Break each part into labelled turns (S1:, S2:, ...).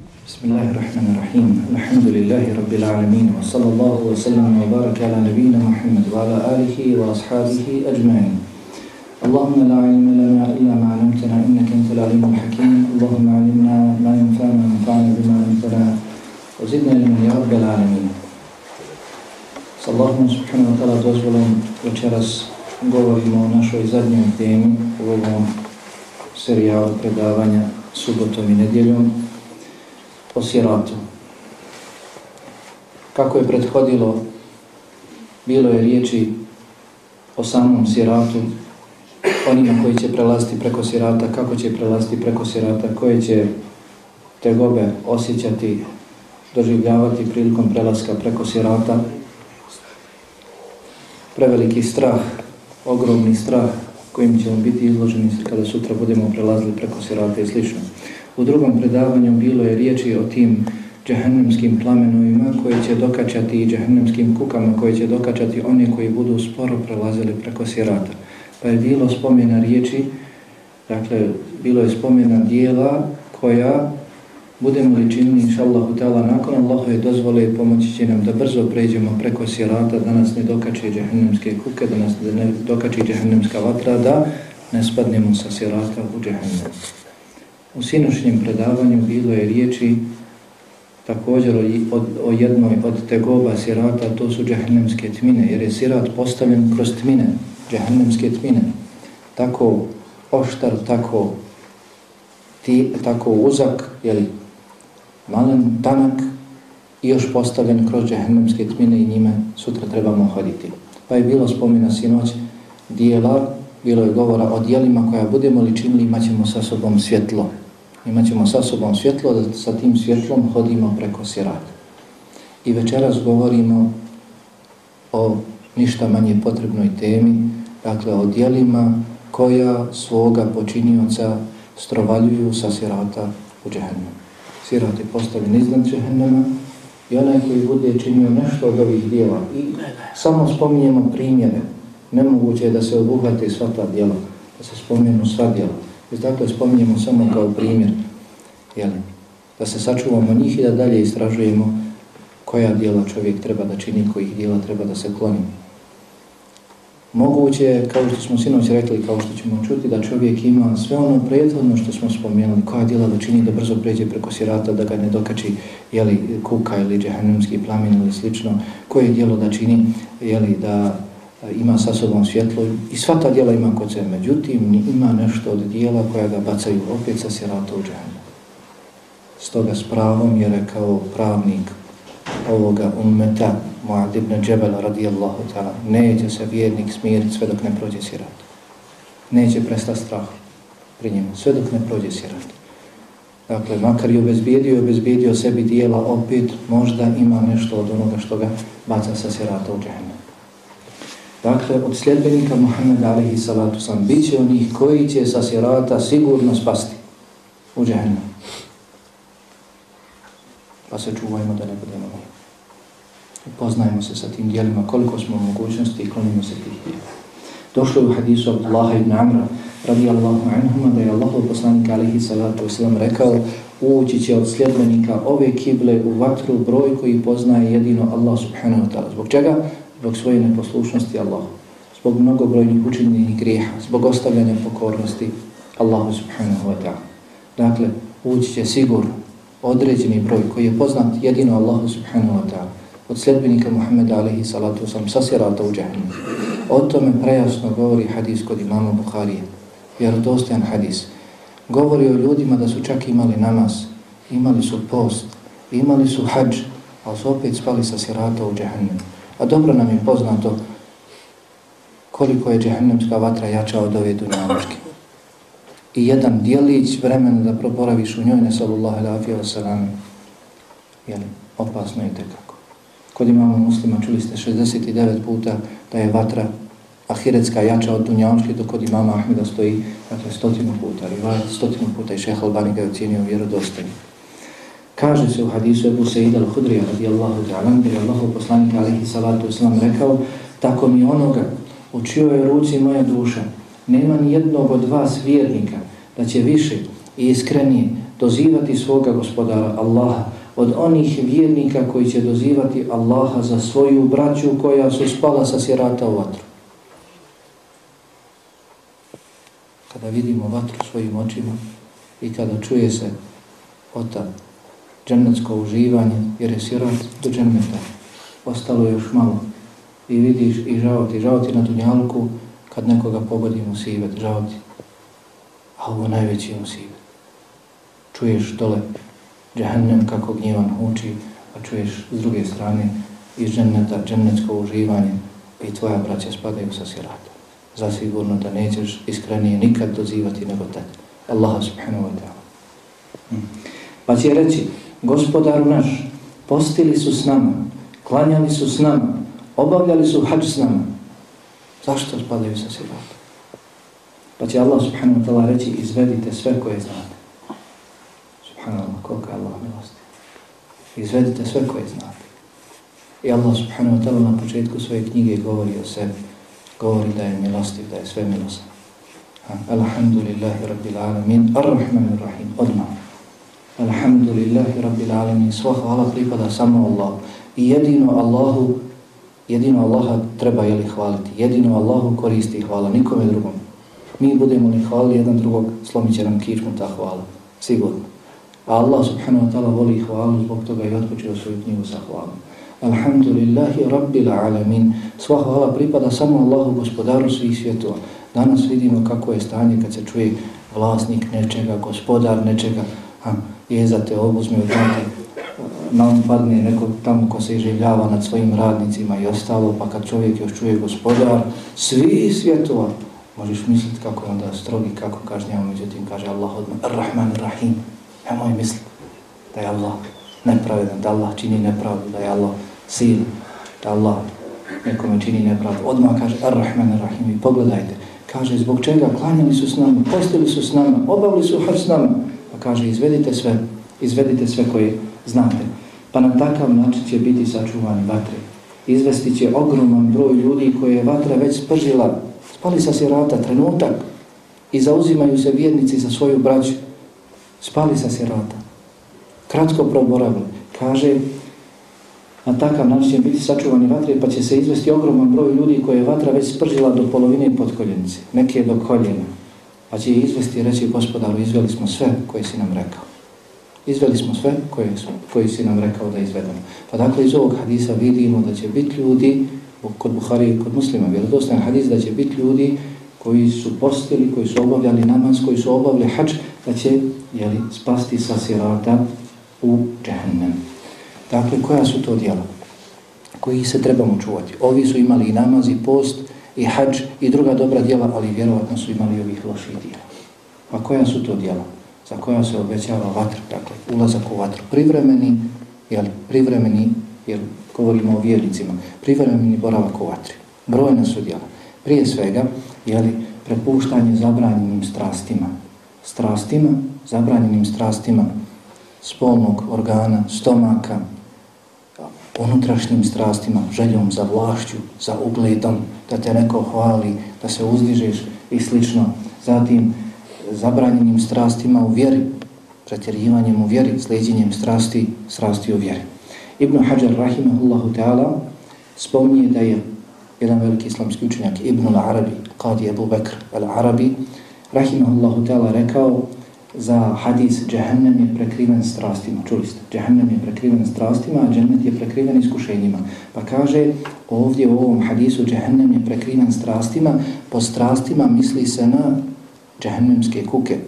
S1: بسم الله الرحمن الرحيم الحمد لله رب العالمين وصلى الله وسلم وبارك على نبينا محمد وعلى آله وأصحابه أجمعين اللهم لا علم لنا إلا ما علمتنا إنك أنت العليم الحكيم اللهم علمنا ما ينفعنا وانفعنا بما علمتنا وزدنا علما يا رب العالمين صلى الله سبحانه وتعالى dozvolom večeras govorimo o našoj zadnjoj temi u ovom serijalu predavanja subotom i nedjeljom. O siratu. Kako je prethodilo, bilo je riječi o samom siratu, onima koji će prelaziti preko sirata, kako će prelaziti preko sirata, koje će tegobe osjećati, doživljavati prilikom prelaska preko sirata. Preveliki strah, ogromni strah kojim ćemo biti izloženi kada sutra budemo prelazili preko sirata i slično. U drugom predavanju bilo je riječi o tim džahennemskim plamenovima koje će dokačati i džahennemskim kukama koje će dokačati one koji budu sporo prelazili preko sirata. Pa je bilo spomena riječi, dakle, bilo je spomena dijela koja budemo li činili, inša Allahu ta'ala, nakon Allahove dozvole pomoći će nam da brzo pređemo preko sirata, da nas ne dokače džahennemske kuke, da nas ne dokače džahennemska vatra, da ne spadnemo sa sirata u džahennem. U sinošnjem predavanju bilo je riječi također o, jednoj od tegoba sirata, to su džahnemske tmine, jer je sirat postavljen kroz tmine, džahnemske tmine. Tako oštar, tako, ti, tako uzak, jeli, malen, tanak i još postavljen kroz džahnemske tmine i njime sutra trebamo hoditi. Pa je bilo spomina sinoć dijela, bilo je govora o dijelima koja budemo li činili, imat ćemo sa sobom svjetlo, imat ćemo sa sobom svjetlo, da sa tim svjetlom hodimo preko sirata. I večeras govorimo o ništa manje potrebnoj temi, dakle o dijelima koja svoga počinioca strovaljuju sa sirata u džehennem. Sirat je postavljen iznad džehennema i onaj koji bude činio nešto od ovih dijela. I samo spominjemo primjere. Nemoguće je da se obuhvate sva ta dijela, da se spomenu sva dijela. I dakle spominjemo samo kao primjer, jel? da se sačuvamo njih i da dalje istražujemo koja dijela čovjek treba da čini, kojih dijela treba da se kloni. Moguće je, kao što smo sinoć rekli, kao što ćemo čuti, da čovjek ima sve ono prethodno što smo spomenuli, koja dijela da čini da brzo pređe preko sirata, da ga ne dokači jeli, kuka ili džehennemski plamin ili slično, koje dijelo da čini jeli, da E, ima sa sobom svjetlo i sva ta dijela ima kod sebe. Međutim, ima nešto od dijela koja ga bacaju opet sa sirata u džahnu. Stoga s pravom je rekao pravnik ovoga ummeta Muad ibn Džebel radijallahu ta'ala neće se vjernik smiriti sve dok ne prođe sirat. Neće prestati strah pri njemu sve dok ne prođe sirat. Dakle, makar je obezbijedio, obezbijedio sebi dijela opet, možda ima nešto od onoga što ga baca sa sirata u džahnu. Dakle, od sljedbenika Muhammeda alihi salatu sam, bit će onih koji će sa sirata sigurno spasti u džahnu. Pa se čuvajmo da ne budemo mi. Poznajmo se sa tim dijelima, koliko smo u mogućnosti i klonimo se tih dijela. Došlo je u hadisu Abdullaha ibn Amra, radijallahu anhuma, da je Allah poslanik alihi salatu wasalam rekao, ući će od sljedbenika ove kible u vatru broj koji poznaje jedino Allah subhanahu wa ta'ala. Zbog čega? Zbog svoje neposlušnosti Allahu, zbog mnogobrojnih učinjenih grijeha, zbog ostavljanja pokornosti Allahu subhanahu wa ta'ala. Dakle, ući će sigurno određeni broj koji je poznat jedino Allahu subhanahu wa ta'ala od sljedbenika Muhammeda alaihi salatu sam sasirata u džahnu. O tome prejasno govori hadis kod imama Bukharije, vjerodostojan hadis. Govori o ljudima da su čak imali namaz, imali su post, imali su hađ, ali su opet spali sa sirata u džahnu. A dobro nam je poznato koliko je džehennemska vatra jača od ove dunjaločke. I jedan dijelić vremena da proporaviš u njoj, ne sallallahu alaihi wa sallam, jel, opasno je tekako. Kod imamo muslima, čuli ste 69 puta da je vatra ahiretska jača od dunjaločke, dok kod imama Ahmeda stoji, dakle, stotinu puta, ali stotinu puta i šeha Albani ga je ocijenio vjerodostojnim. Kaže se u hadisu Ebu Sejida al-Hudrija radijallahu ta'ala, gdje je Allah poslanik alihi salatu islam rekao, tako mi onoga u čijoj ruci moja duša, nema ni jednog od vas vjernika da će više i iskrenije dozivati svoga gospodara Allaha, od onih vjernika koji će dozivati Allaha za svoju braću koja su spala sa sirata u vatru. Kada vidimo vatru svojim očima i kada čuje se ota džennetsko uživanje, jer je sirat do dženneta, ostalo je još malo i vidiš i žao ti, žao ti na dunjalku kad nekoga pogodi musibet, žao ti. A ovo najveći musibet. Čuješ dole džahennem kako gnjevan huči, a čuješ s druge strane iz dženneta, džennetsko uživanje i tvoja braća spadaju sa sirata. Zasigurno da nećeš iskrenije nikad dozivati nego te. Allah subhanahu wa ta'ala. Hmm. Pa će reći, gospodaru naš, postili su s nama, klanjali su s nama, obavljali su hađ s nama. Zašto spadaju sa sirata? Pa će Allah subhanahu wa ta'ala reći, izvedite sve koje znate. Subhanallah, koliko je Allah milosti. Izvedite sve koje znate. I Allah subhanahu wa ta'ala na početku svoje knjige govori o sebi. Govori da je milostiv, da je sve milostiv. Alhamdulillahi rabbil alamin, ar-Rahman ar-Rahim, odmah. Alhamdulillahi rabbil alamin, sva hvala pripada samo Allah. I jedino Allahu, jedino Allaha treba je li hvaliti. Jedino Allahu koristi hvala, nikome drugom. Mi budemo li hvalili jedan drugog, slomit će nam kičmu ta hvala. Sigurno. A Allah subhanahu wa ta'ala voli hvalu, zbog toga i otpočeo svoju knjigu sa hvalom. Alhamdulillahi rabbil alamin. Sva hvala pripada samo Allahu gospodaru svih svjetova. Danas vidimo kako je stanje kad se čuje vlasnik nečega, gospodar nečega, ha, jezate, obuzme, odnate, eh, nam padne neko tamo ko se iživljava nad svojim radnicima i ostalo, pa kad čovjek još čuje gospodar, svi svjetova, možeš misliti kako je onda strogi, kako kažnjava, međutim kaže Allah odmah, Ar-Rahman, Ar-Rahim, Nemoj misliti da je Allah nepravedan, da Allah čini nepravdu, da je Allah sil, da Allah nekome čini nepravdu. Odmah kaže Ar-Rahman Ar-Rahim i pogledajte. Kaže zbog čega klanjali su s nama, postili su s nama, obavili su har s nama. Kaže izvedite sve, izvedite sve koje znate. Pa na takav način će biti sačuvani vatre. Izvesti će ogroman broj ljudi koje je vatra već spržila, spali sa sirata trenutak i zauzimaju se vjednici za svoju braću spali sa sirata. Kratko proboravili. Kaže, na takav način će biti sačuvani vatre, pa će se izvesti ogroman broj ljudi koje je vatra već spržila do polovine podkoljenice, neke do koljena. Pa će izvesti i reći, gospodaru, izveli smo sve koje si nam rekao. Izveli smo sve koje, smo, koje si nam rekao da izvedemo. Pa dakle, iz ovog hadisa vidimo da će biti ljudi, kod Buhari i kod muslima, vjerodostan hadis, da će biti ljudi koji su postili, koji su obavljali namaz, koji su obavljali hač, da će jeli, spasti sa sirata u džehennem. Dakle, koja su to djela koji se trebamo čuvati? Ovi su imali i namaz, i post, i hađ i druga dobra djela, ali vjerovatno su imali ovih loših djela. Pa koja su to djela? Za koja se obećava vatr, dakle, ulazak u vatru. Privremeni, jel, privremeni, jel, govorimo o vjernicima, privremeni boravak u vatri. Brojna su djela. Prije svega, jeli, prepuštanje zabranjenim strastima. Strastima, zabranjenim strastima spolnog organa, stomaka, unutrašnjim strastima, željom za vlašću, za ugledom, da te neko hvali, da se uzdižeš i slično. Zatim, zabranjenim strastima u vjeri, pretjerivanjem u vjeri, sleđenjem strasti, strasti u vjeri. Ibn Hajar, rahimahullahu ta'ala, spominje da je jedan veliki islamski učenjak, Ibn al-Arabi, Qadi Abu Bakr al-Arabi, rahimahullahu ta'ala rekao za hadis Jahannam je prekriven strastima. Čuli ste? Jahannam je prekriven strastima, a džennet je prekriven iskušenjima. Pa kaže ovdje u ovom hadisu Jahannam je prekriven strastima, po strastima misli se na Jahannamske kuke.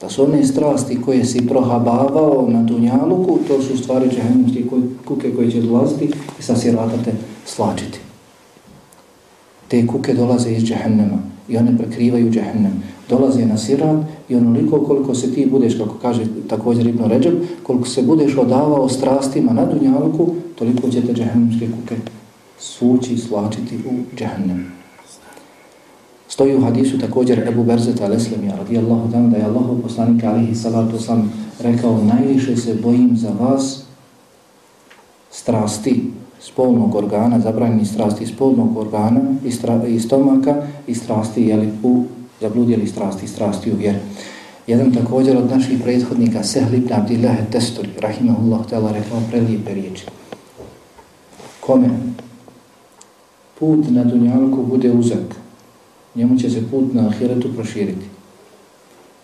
S1: Da su one strasti koje si prohabavao na dunjaluku, to su stvari Jahannamske kuke koje će dolaziti i sa siratate slačiti. Te kuke dolaze iz Jahannama i one prekrivaju Jahannam. Dolaze na sirat i onoliko koliko se ti budeš, kako kaže također Ibn Ređeb, koliko se budeš odavao strastima na dunjalku, toliko će te Jahannamske kuke sući i slačiti u Jahannam. Stoji u hadisu također Ebu Berzeta al-Eslemija radijallahu tam da je Allah poslanik alihi salatu sam rekao najviše se bojim za vas strasti spolnog organa, zabranjeni strasti spolnog organa i, stra, i stomaka i strasti jeli, u zabludjeli strasti, strasti u vjeri. Jedan također od naših prethodnika, Sehl ibn Abdillahe Testuri, rahimahullah, tela rekao prelijepe riječi. Kome? Put na dunjalku bude uzak, njemu će se put na ahiretu proširiti.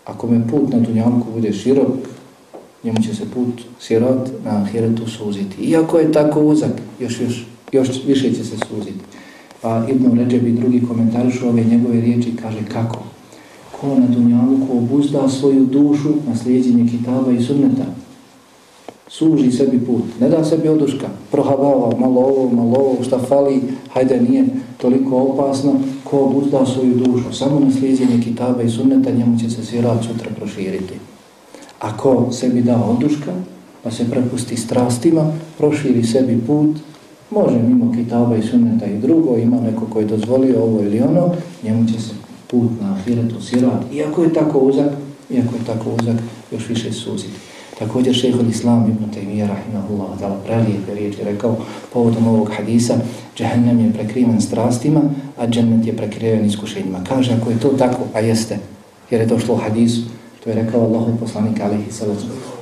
S1: Ako me put na dunjalku bude širok, njemu će se put sirat na ahiretu suziti. Iako je tako uzak, još, još, još više će se suziti. Pa Ibn Ređeb i drugi komentarišu ove njegove riječi kaže kako? Ko na dunjalku obuzda svoju dušu na slijedjenje kitaba i sunneta, suži sebi put, ne da sebi oduška, prohabava malo ovo, malo ovo, šta fali, hajde nije toliko opasno, ko obuzda svoju dušu, samo na slijedjenje kitaba i sunneta, njemu će se svirat sutra proširiti. Ako sebi da oduška, pa se prepusti strastima, proširi sebi put, može mimo kitaba i sunneta i drugo, ima neko koji je dozvolio ovo ili ono, njemu će se put na ahiretu sirat. Iako je tako uzak, iako je tako uzak, još više suziti. Također šeho Islam ibn Taymiyyah rahimahullah dala prelijepe riječi rekao povodom ovog hadisa džehennem je prekriven strastima, a džennet je prekriven iskušenjima. Kaže ako je to tako, a jeste, jer je došlo u hadisu, to je rekao Allahu poslanik alihi sallam,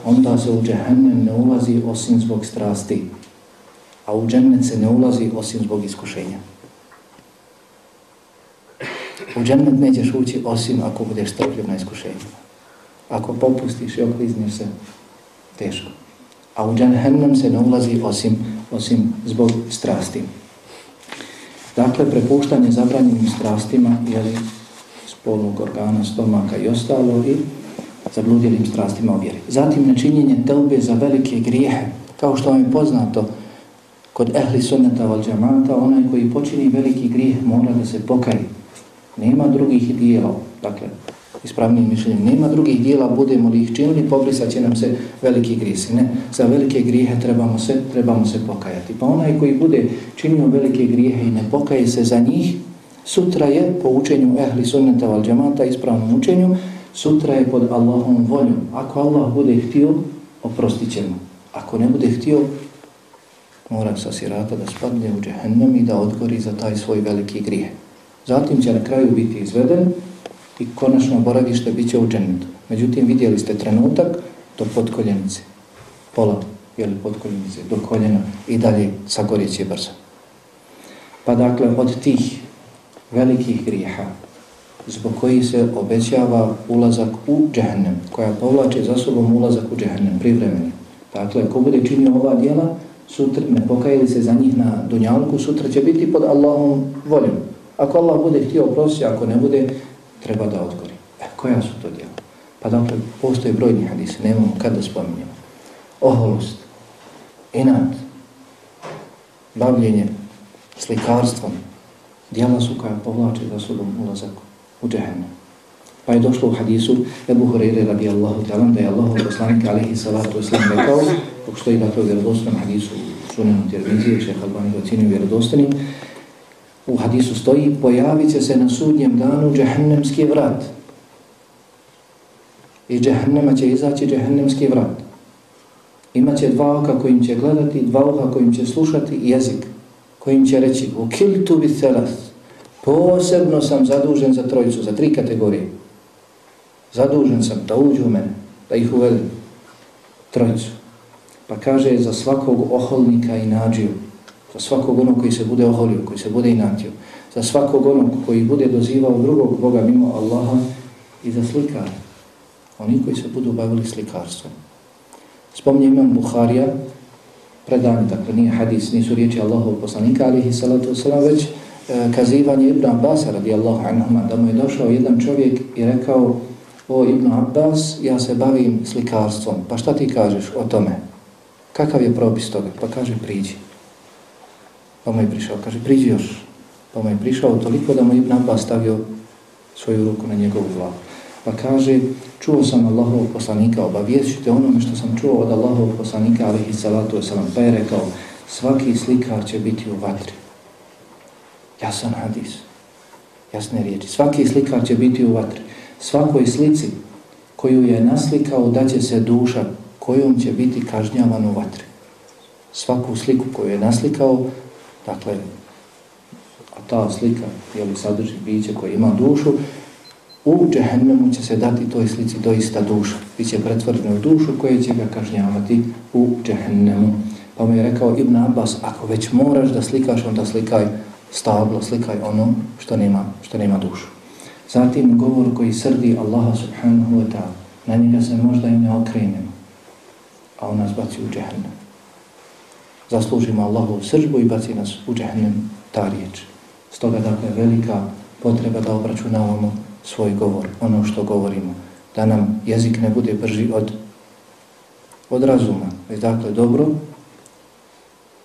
S1: onda se u džehennem ne ulazi osim zbog strasti, a u džennet se ne ulazi osim zbog iskušenja. U džennet nećeš ući osim ako budeš strpljiv na iskušenjima. Ako popustiš i oklizniš se, teško. A u džahennem se ne ulazi osim, osim zbog strasti. Dakle, prepuštanje zabranjenim strastima, jeli, spolnog organa, stomaka i ostalo i zabludjenim strastima objeri. Zatim, nečinjenje telbe za velike grijehe. Kao što vam je poznato, kod ehli sunnata val džamata, onaj koji počini veliki grijeh mora da se pokaje. Nema drugih dijela. Dakle, ispravnim mišljenjem. Nema drugih dijela, budemo li ih činili, pobrisat će nam se veliki grisi. Ne, za velike grijehe trebamo se, trebamo se pokajati. Pa onaj koji bude činio velike grijehe i ne pokaje se za njih, sutra je po učenju ehli sunnata val džamata, ispravnom učenju, sutra je pod Allahom voljom. Ako Allah bude htio, oprostit ćemo. Ako ne bude htio, mora sa sirata da spadne u džehennem i da odgori za taj svoj veliki grijeh. Zatim će na kraju biti izveden i konačno boravište bit će u džennetu. Međutim, vidjeli ste trenutak do podkoljenice, pola, jeli podkoljenice, do koljena i dalje sagorjeće brzo. Pa dakle, od tih velikih grijeha, zbog koji se obećava ulazak u džehennem, koja povlače za sobom ulazak u džehennem, privremeni. Dakle, ko bude činio ova dijela, sutra ne pokajeli se za njih na dunjalku, sutra će biti pod Allahom voljom. Ako Allah bude htio oprosti, ako ne bude, treba da odgori. E, koja su to djela? Pa dakle, postoje brojni hadise, nemamo kada spominjamo. Oholost, inat, bavljenje, slikarstvom, djela su koja povlače za sobom ulazak u džehennem. Pa je došlo u hadisu Ebu Hureyre radijallahu talan da je Allah poslanik alihi salatu islam rekao, dok stoji dakle u vjerodostanom hadisu sunenu Tirmizije, šeha Albani ga cijenio vjerodostanim, u hadisu stoji, pojavit će se na sudnjem danu džehennemski vrat. Iz džehennema će izaći džehennemski vrat. Imaće dva oka kojim će gledati, dva oka kojim će slušati jezik, kojim će reći, u kiltu bi celas, posebno sam zadužen za trojicu, za tri kategorije. Zadužen sam da uđu u mene, da ih uvedem. trojicu. Pa kaže za svakog oholnika i nađiju, za svakog onog koji se bude oholio, koji se bude inatio, za svakog onog koji bude dozivao drugog Boga mimo Allaha i za slikar, oni koji se budu bavili slikarstvom. Spomnije imam Buharija, predani, dakle nije hadis, nisu riječi Allahov poslanika, alihi salatu wasalam, već e, kazivanje Ibn Abbas, radijallahu anhuma, da mu je došao jedan čovjek i rekao, o Ibn Abbas, ja se bavim slikarstvom, pa šta ti kažeš o tome? Kakav je propis toga? Pa kaže, priđi. Pa mu je prišao, kaže, priđi još. Pa mu je prišao toliko da mu Ibn Abbas stavio svoju ruku na njegovu glavu. Pa kaže, čuo sam Allahovog poslanika, obaviješite onome što sam čuo od Allahovog poslanika, alihi salatu wasalam, pa je rekao, svaki slikar će biti u vatri. Jasan hadis, jasne riječi. Svaki slikar će biti u vatri. Svakoj slici koju je naslikao da će se duša kojom će biti kažnjavan u vatri. Svaku sliku koju je naslikao Dakle, a ta slika je li sadrži biće koje ima dušu, u džehennemu će se dati toj slici doista duša. Biće pretvoreno u dušu koje će ga kažnjavati u džehennemu. Pa mu je rekao Ibn Abbas, ako već moraš da slikaš, onda slikaj stablo, slikaj ono što nema, što nema dušu. Zatim govor koji srdi Allaha subhanahu wa ta'ala, na njega se možda i ne okrenemo, a on nas baci u džehennem. Zaslužimo Allahu sržbu i baci nas u džehennem ta riječ. Stoga dakle velika potreba da obračunavamo svoj govor, ono što govorimo, da nam jezik ne bude brži od, od razuma. Već dakle dobro,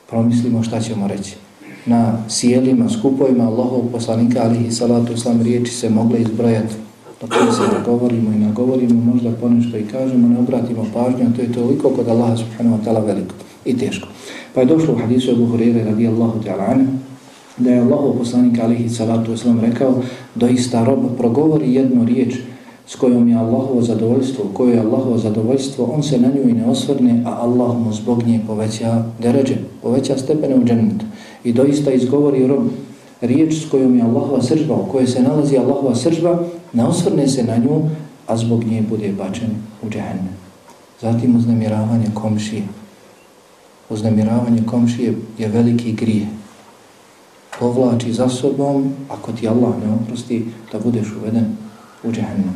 S1: promislimo šta ćemo reći. Na sjelima, skupovima Allahov poslanika alihi salatu islam riječi se mogle izbrojati. Dok mi se govorimo i nagovorimo, možda ponešto i kažemo, ne obratimo pažnju, a to je toliko kod Allaha subhanahu wa ta'ala veliko i teško. Pa je došlo u hadisu Abu Hurire radijallahu ta'ala anhu, da je Allahov poslanik alihi salatu islam rekao, doista rob progovori jednu riječ s kojom je Allahovo zadovoljstvo, koje je Allahovo zadovoljstvo, on se na nju i ne osvrne, a Allah mu zbog nje poveća deređe, poveća stepene u džennetu. I doista izgovori rob riječ s kojom je Allahova sržba, u kojoj se nalazi Allahova sržba, ne osvrne se na nju, a zbog nje bude bačen u džehenne. Zatim uznemiravanje komšije. Uznemiravanje komšije je veliki grije. Povlači za sobom, ako ti Allah ne oprosti, da budeš uveden u džehenne.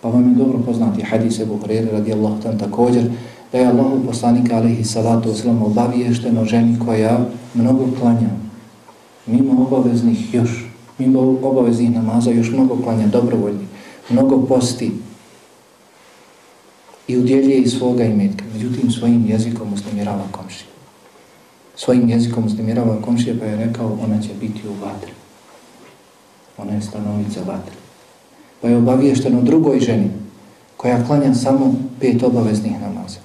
S1: Pa vam je dobro poznati hadis Ebu Hrere radijallahu tam također, da je Allah poslanika alaihi salatu wasalam obaviješteno ženi koja mnogo klanja, mimo obaveznih još, mimo obaveznih namaza još mnogo klanja, dobrovoljni, mnogo posti i udjelje iz svoga imetka. Međutim, svojim jezikom uznemirava komšije. Svojim jezikom uznemirava komšije pa je rekao ona će biti u vatri. Ona je stanovica vatri pa je obaviješteno drugoj ženi koja klanja samo pet obaveznih namaza.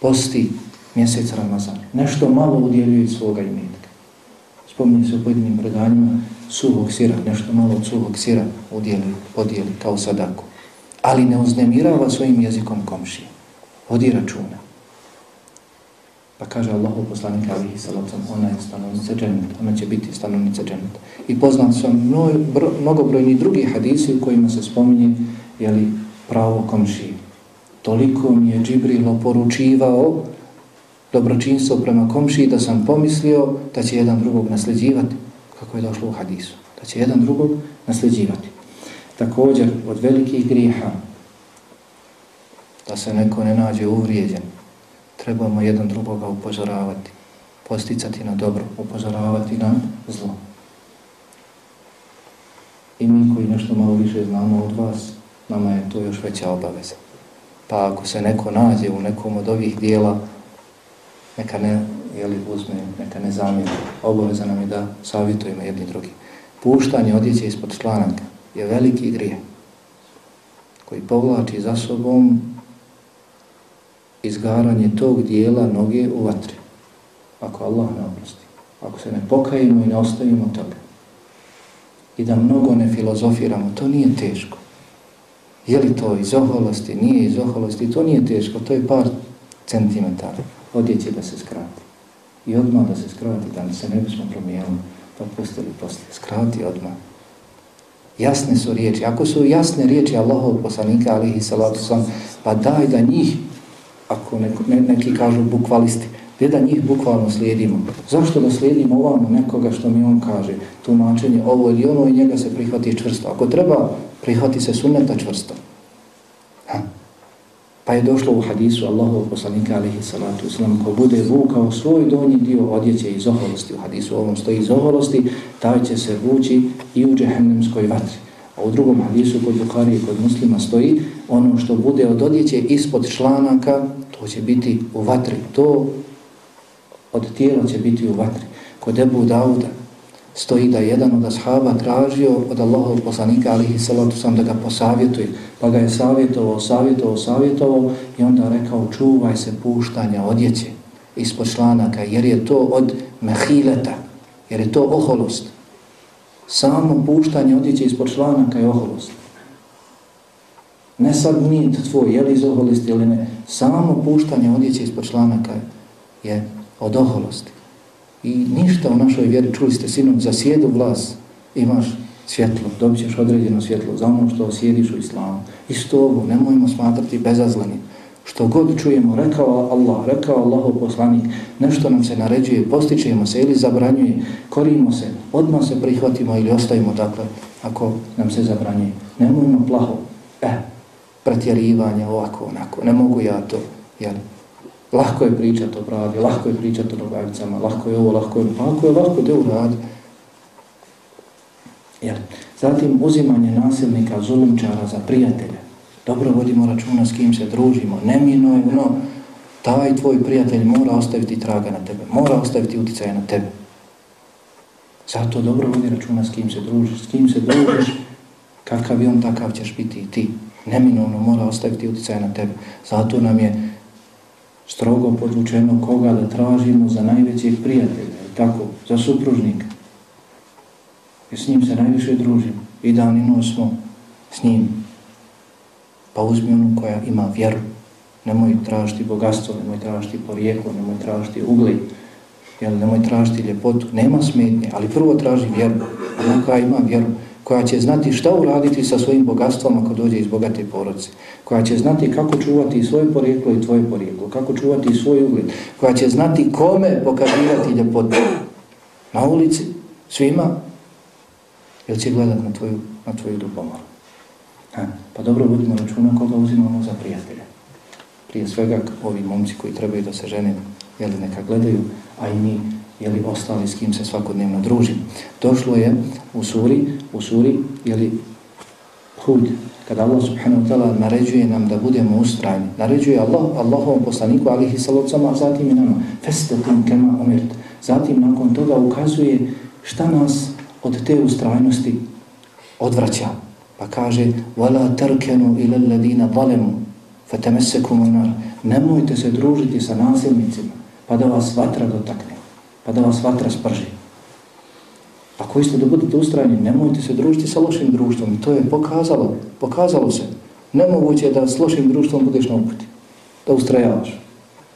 S1: Posti mjesec Ramazan. Nešto malo udjeljuje iz svoga imetka. Spominje se u pojedinim predanjima suhog sira, nešto malo od suhog sira udjeli, podijeli kao sadaku. Ali ne uznemirava svojim jezikom komšije. Vodi računa. Pa kaže Allahu poslanik alihi salacom, ona je stanovnica dženeta, ona će biti stanovnica dženeta. I poznat sam mnogobrojni drugi hadisi u kojima se spominje jeli, pravo komšije. Toliko mi je Džibrilo poručivao dobročinstvo prema komšiji da sam pomislio da će jedan drugog nasljeđivati, kako je došlo u hadisu, da će jedan drugog nasljeđivati. Također, od velikih griha, da se neko ne nađe uvrijeđen, trebamo jedan drugoga upozoravati, posticati na dobro, upozoravati na zlo. I mi koji nešto malo više znamo od vas, nama je to još veća obaveza. Pa ako se neko nađe u nekom od ovih dijela, neka ne jeli, uzme, neka ne zamije. Obaveza nam je da savjetujemo jedni drugi. Puštanje odjeće ispod članaka je veliki grije koji povlači za sobom izgaranje tog dijela noge u vatri. Ako Allah ne oprosti. Ako se ne pokajimo i ne ostavimo toga. I da mnogo ne filozofiramo, to nije teško. Je li to iz oholosti? Nije iz oholosti. To nije teško. To je par centimetara. Odjeće da se skrati. I odmah da se skrati, da se ne bismo promijenili. Pa pustili poslije. Skrati odmah. Jasne su riječi. Ako su jasne riječi Allahov poslanika, alihi salatu sam, pa daj da njih ako neko, ne, neki kažu bukvalisti, gdje da njih bukvalno slijedimo? Zašto da slijedimo ovamo nekoga što mi on kaže, tumačenje ovo ili ono i njega se prihvati čvrsto? Ako treba, prihvati se sunneta čvrsto. Ha. Pa je došlo u hadisu Allahov poslanika alihi salatu islam, ko bude vukao svoj donji dio odjeće iz oholosti, u hadisu ovom stoji iz oholosti, taj će se vući i u džehennemskoj vatri. A u drugom hadisu kod Bukhari i kod muslima stoji ono što bude od odjeće ispod članaka, to će biti u vatri. To od tijela će biti u vatri. Kod Ebu Dauda stoji da jedan od ashaba tražio od Allahov poslanika alihi salatu sam da ga posavjetuje. Pa ga je savjetovao, savjetovao, savjetovao i onda rekao čuvaj se puštanja odjeće ispod članaka jer je to od mehileta, jer je to oholost samo puštanje odjeće ispod članaka je oholost. Ne sad nit tvoj, je li iz oholosti ili ne, samo puštanje odjeće ispod članaka je od oholosti. I ništa u našoj vjeri, čuli ste sinom, za sjedu vlas imaš svjetlo, dobit ćeš određeno svjetlo za ono što sjediš u islamu. Isto ovo, nemojmo smatrati bezazlenim. Što god čujemo, rekao Allah, rekao Allahov poslanik, nešto nam se naređuje, postičemo se ili zabranjuje, korimo se, odmah se prihvatimo ili ostavimo dakle, ako nam se zabranjuje. Nemojmo plaho, eh, pretjerivanje ovako, onako, ne mogu ja to, jel? Lahko je pričati o pravi, lahko je pričati o nogavicama, lahko je ovo, lahko je ono, lako je lahko, te uradi. Jel? Zatim uzimanje nasilnika, zulumčara za prijatelje. Dobro vodimo računa s kim se družimo. Neminojno, ono, taj tvoj prijatelj mora ostaviti traga na tebe, mora ostaviti utjecaje na tebe. Zato dobro vodi računa s kim se družiš, s kim se družiš, kakav je on, takav ćeš biti i ti. Neminovno mora ostaviti utjecaje na tebe. Zato nam je strogo podvučeno koga da tražimo za najvećeg prijatelja, tako, za supružnika. Jer s njim se najviše družimo. I dan i noć smo s njim. Pa uzmi onu koja ima vjeru. Nemoj tražiti bogatstvo, nemoj tražiti porijeklo, nemoj tražiti ugled, jel, nemoj tražiti ljepotu. Nema smetnje, ali prvo traži vjeru. Ona koja ima vjeru, koja će znati šta uraditi sa svojim bogatstvom ako dođe iz bogate porodice, koja će znati kako čuvati svoje porijeklo i tvoje porijeklo, kako čuvati svoj ugled, koja će znati kome pokazivati ljepotu. Na ulici, svima, jer će gledat na tvoju, na tvoju dupomoru. E, pa dobro budimo računa koga uzimamo za prijatelja. Prije svega ovi momci koji trebaju da se žene, jeli neka gledaju, a i mi jeli ostali s kim se svakodnevno družimo. Došlo je u suri, u suri, jeli hud, kada Allah subhanahu wa ta'ala naređuje nam da budemo ustrajni, naređuje Allah, Allahovom poslaniku, alihi salocama, a zatim i nama, festetim kema umirt. Zatim nakon toga ukazuje šta nas od te ustrajnosti odvraća. Pa kaže, وَلَا تَرْكَنُوا إِلَى الَّذِينَ ظَلَمُوا فَتَمَسَكُمُ النَّارِ Nemojte se družiti sa nasilnicima, pa da vas vatra dotakne pa da vas vatra sprži. Ako isto da budete ustrajni, nemojte se družiti sa lošim društvom. I to je pokazalo, pokazalo se. Nemoguće je da s lošim društvom budeš na uputi, da ustrajavaš.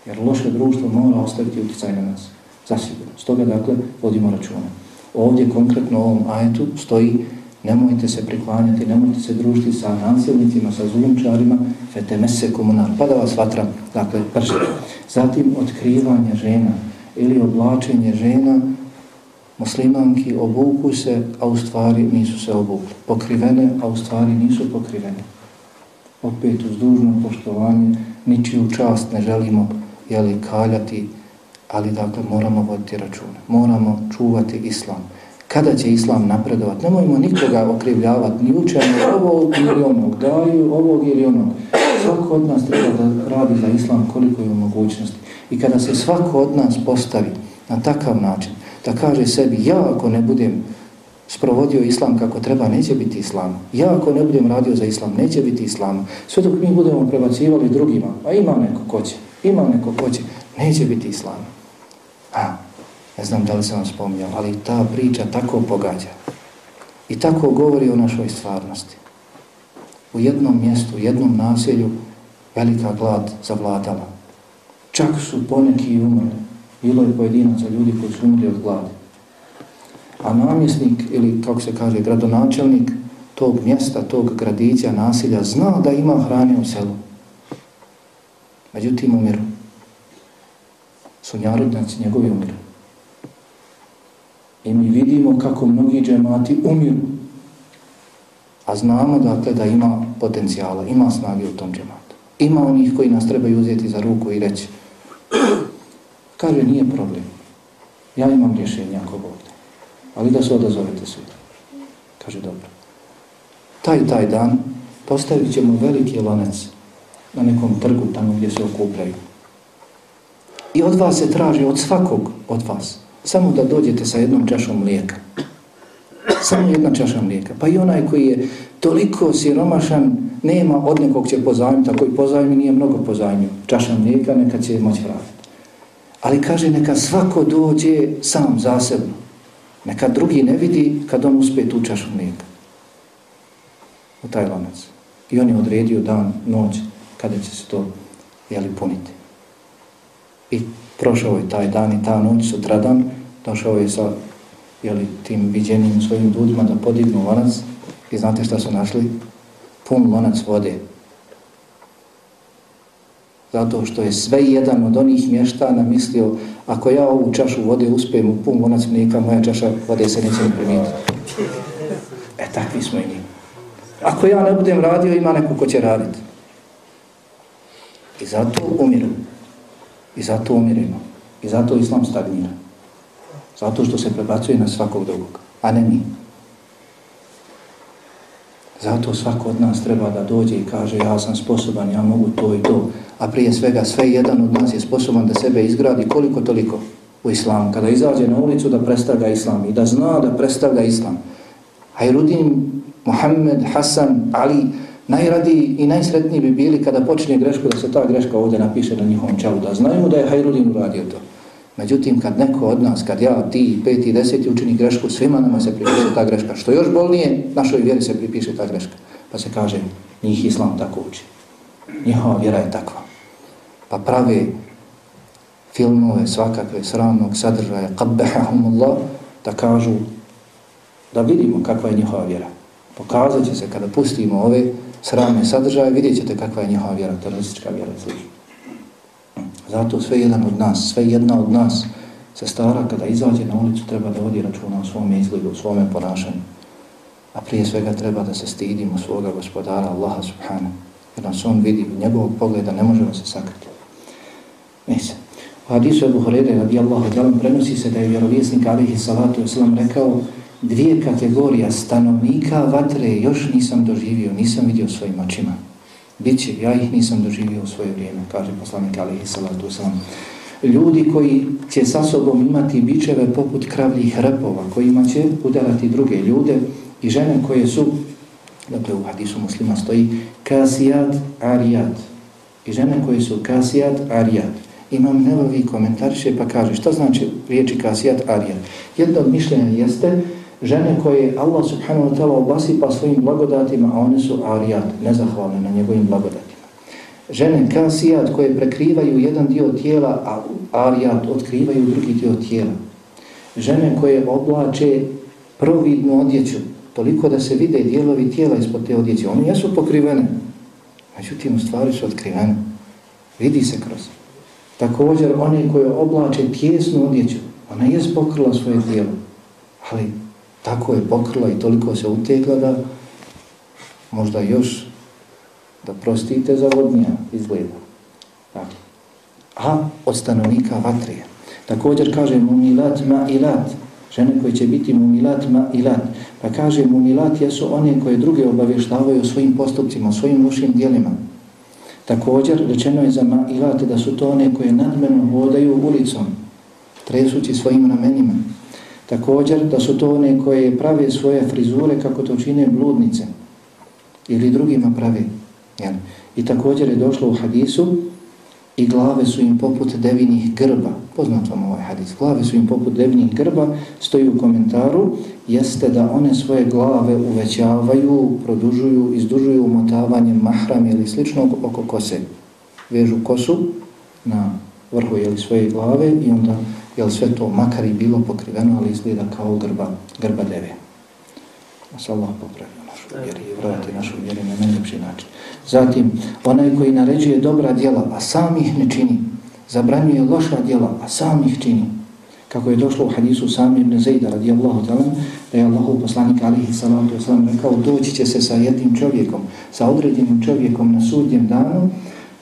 S1: Jer loše društvo mora ostaviti utjecaj na nas. Zasigurno. Stoga, dakle, vodimo računa. Ovdje konkretno u ovom ajetu stoji nemojte se priklanjati, nemojte se družiti sa nasilnicima, sa zulumčarima, fete mese komunar, pa da vas vatra, dakle, prši. Zatim, otkrivanje žena, ili oblačenje žena, muslimanki obuku se, a u stvari nisu se obukli. Pokrivene, a u stvari nisu pokrivene. Opet uz dužno poštovanje, ničiju čast ne želimo jeli, kaljati, ali dakle moramo voditi račune. Moramo čuvati islam. Kada će islam napredovati? Nemojmo nikoga okrivljavati, ni učenje ovog ili onog, daju ovog ili onog. Svako od nas treba da radi za islam koliko je u mogućnosti. I kada se svako od nas postavi na takav način, da kaže sebi, ja ako ne budem sprovodio islam kako treba, neće biti islam. Ja ako ne budem radio za islam, neće biti islam. Sve dok mi budemo prebacivali drugima, a ima neko ko će, ima neko ko će, neće biti islam. A, ne znam da li sam vam spominjal, ali ta priča tako pogađa. I tako govori o našoj stvarnosti. U jednom mjestu, u jednom naselju, velika glad zavladala. Čak su poneki umrli. Bilo je pojedinaca ljudi koji su umrli od glade. A namjesnik, ili kako se kaže, gradonačelnik tog mjesta, tog gradića, nasilja, zna da ima hrane u selu. Međutim, umiru. Su njarodnjaci njegovi umiru. I mi vidimo kako mnogi džemati umiru. A znamo dakle da ima potencijala, ima snage u tom džematu. Ima onih koji nas trebaju uzeti za ruku i reći Kaže, nije problem. Ja imam rješenje ako Bog da. Ali da se odazovete sutra. Kaže, dobro. Taj, taj dan postavit ćemo veliki lanac na nekom trgu tamo gdje se okupljaju. I od vas se traži, od svakog od vas, samo da dođete sa jednom čašom mlijeka. Samo jedna čaša mlijeka. Pa i onaj koji je toliko siromašan, nema od nekog će pozajmiti, ako i pozajmi nije mnogo pozajmio. Čaša mlijeka neka će moći vratiti. Ali kaže, neka svako dođe sam zasebno. Neka drugi ne vidi kad on uspe tu čašu mlijeka. U taj lanac. I on je odredio dan, noć, kada će se to jeli, puniti. I prošao je taj dan i ta noć, sutradan, došao je sa jeli, tim viđenim svojim ljudima da podignu lanac i znate šta su našli? Pun lonac vode. Zato što je sve jedan od onih mještana mislio ako ja ovu čašu vode uspijem u pun lonac mlijeka, moja čaša vode se neće primiti. E takvi smo i njim. Ako ja ne budem radio, ima neko ko će raditi. I zato umiru. I zato umirimo. I zato islam stagnira. Zato što se prebacuje na svakog drugog, a ne mi. Zato svako od nas treba da dođe i kaže ja sam sposoban, ja mogu to i to. A prije svega sve jedan od nas je sposoban da sebe izgradi koliko toliko u islamu. Kada izađe na ulicu da predstavlja islam i da zna da predstavlja islam. Hajrudin, Muhammed, Hasan, Ali, najradiji i najsretniji bi bili kada počne grešku da se ta greška ovdje napiše na njihovom čavu. Da znaju da je Hajrudin uradio to. Međutim, kad neko od nas, kad ja, ti, peti, deseti učini grešku, svima nama se pripiše ta greška. Što još bolnije, našoj vjeri se pripiše ta greška. Pa se kaže, njih islam tako uči. Njihova vjera je takva. Pa prave filmove svakakve sramnog sadržaja, qabbehahumullah, da kažu, da vidimo kakva je njihova vjera. Pokazat će se kada pustimo ove sramne sadržaje, vidjet ćete kakva je njihova vjera, teroristička vjera. služi. Zato sve jedan od nas, sve jedna od nas se stara kada izađe na ulicu treba da vodi računa o svom izgledu, o svome ponašanju. A prije svega treba da se stidimo svoga gospodara Allaha subhanahu. Jer nas on vidi u njegovog pogleda, ne možemo se sakriti. Nise. U hadisu Ebu Horede radi Allahu djelom prenosi se da je vjerovjesnik alihi salatu wasalam rekao dvije kategorija stanovnika vatre još nisam doživio, nisam vidio svojim očima. Biće, ja ih nisam doživio u svoje vrijeme, kaže poslanik alihi salatu wasalam. Ljudi koji će sa sobom imati bičeve poput kravljih repova, kojima će udarati druge ljude i žene koje su, dakle u hadisu muslima stoji, kasijat arijat. I žene koje su kasijat arijat. Imam nevavi komentariše pa kaže šta znači riječi kasijat arijat. Jedno od mišljenja jeste žene koje Allah subhanahu wa ta'ala obasipa svojim blagodatima, a one su arijat, nezahvalne na njegovim blagodatima. Žene kasijat koje prekrivaju jedan dio tijela, a arijat otkrivaju drugi dio tijela. Žene koje oblače providnu odjeću, toliko da se vide dijelovi tijela ispod te odjeće. One jesu pokrivene, međutim u stvari su otkrivene. Vidi se kroz. Također one koje oblače tjesnu odjeću, ona je pokrila svoje tijelo, ali tako je pokrila i toliko se utegla da možda još da prostite za vodnija izgleda. Dakle. A od stanovnika vatrije. Također kaže mumilat ma ilat, žene koje će biti mumilat ma ilat. Pa kaže mumilat jesu one koje druge obavještavaju o svojim postupcima, o svojim lošim dijelima. Također rečeno je za ma ilat da su to one koje nadmeno hodaju ulicom, tresući svojim ramenima. Također da su to one koje prave svoje frizure kako to čine bludnice ili drugima prave. Jel? I također je došlo u hadisu i glave su im poput devinih grba. Poznat vam ovaj hadis. Glave su im poput devinih grba. Stoji u komentaru. Jeste da one svoje glave uvećavaju, produžuju, izdužuju umotavanjem mahram ili sličnog oko kose. Vežu kosu na vrhu jeli, svoje glave i onda jel sve to makar i bilo pokriveno, ali izgleda kao grba, grba deve. Asa Allah popravio našu vjeru i vrati našu vjeru na najljepši način. Zatim, onaj koji naređuje dobra djela, a sam ih ne čini, zabranjuje loša djela, a sam ih čini. Kako je došlo u hadisu sami ibn Zejda radijallahu talan, da je Allahu poslanik alihi salatu wasalam rekao, doći će se sa jednim čovjekom, sa određenim čovjekom na sudnjem danu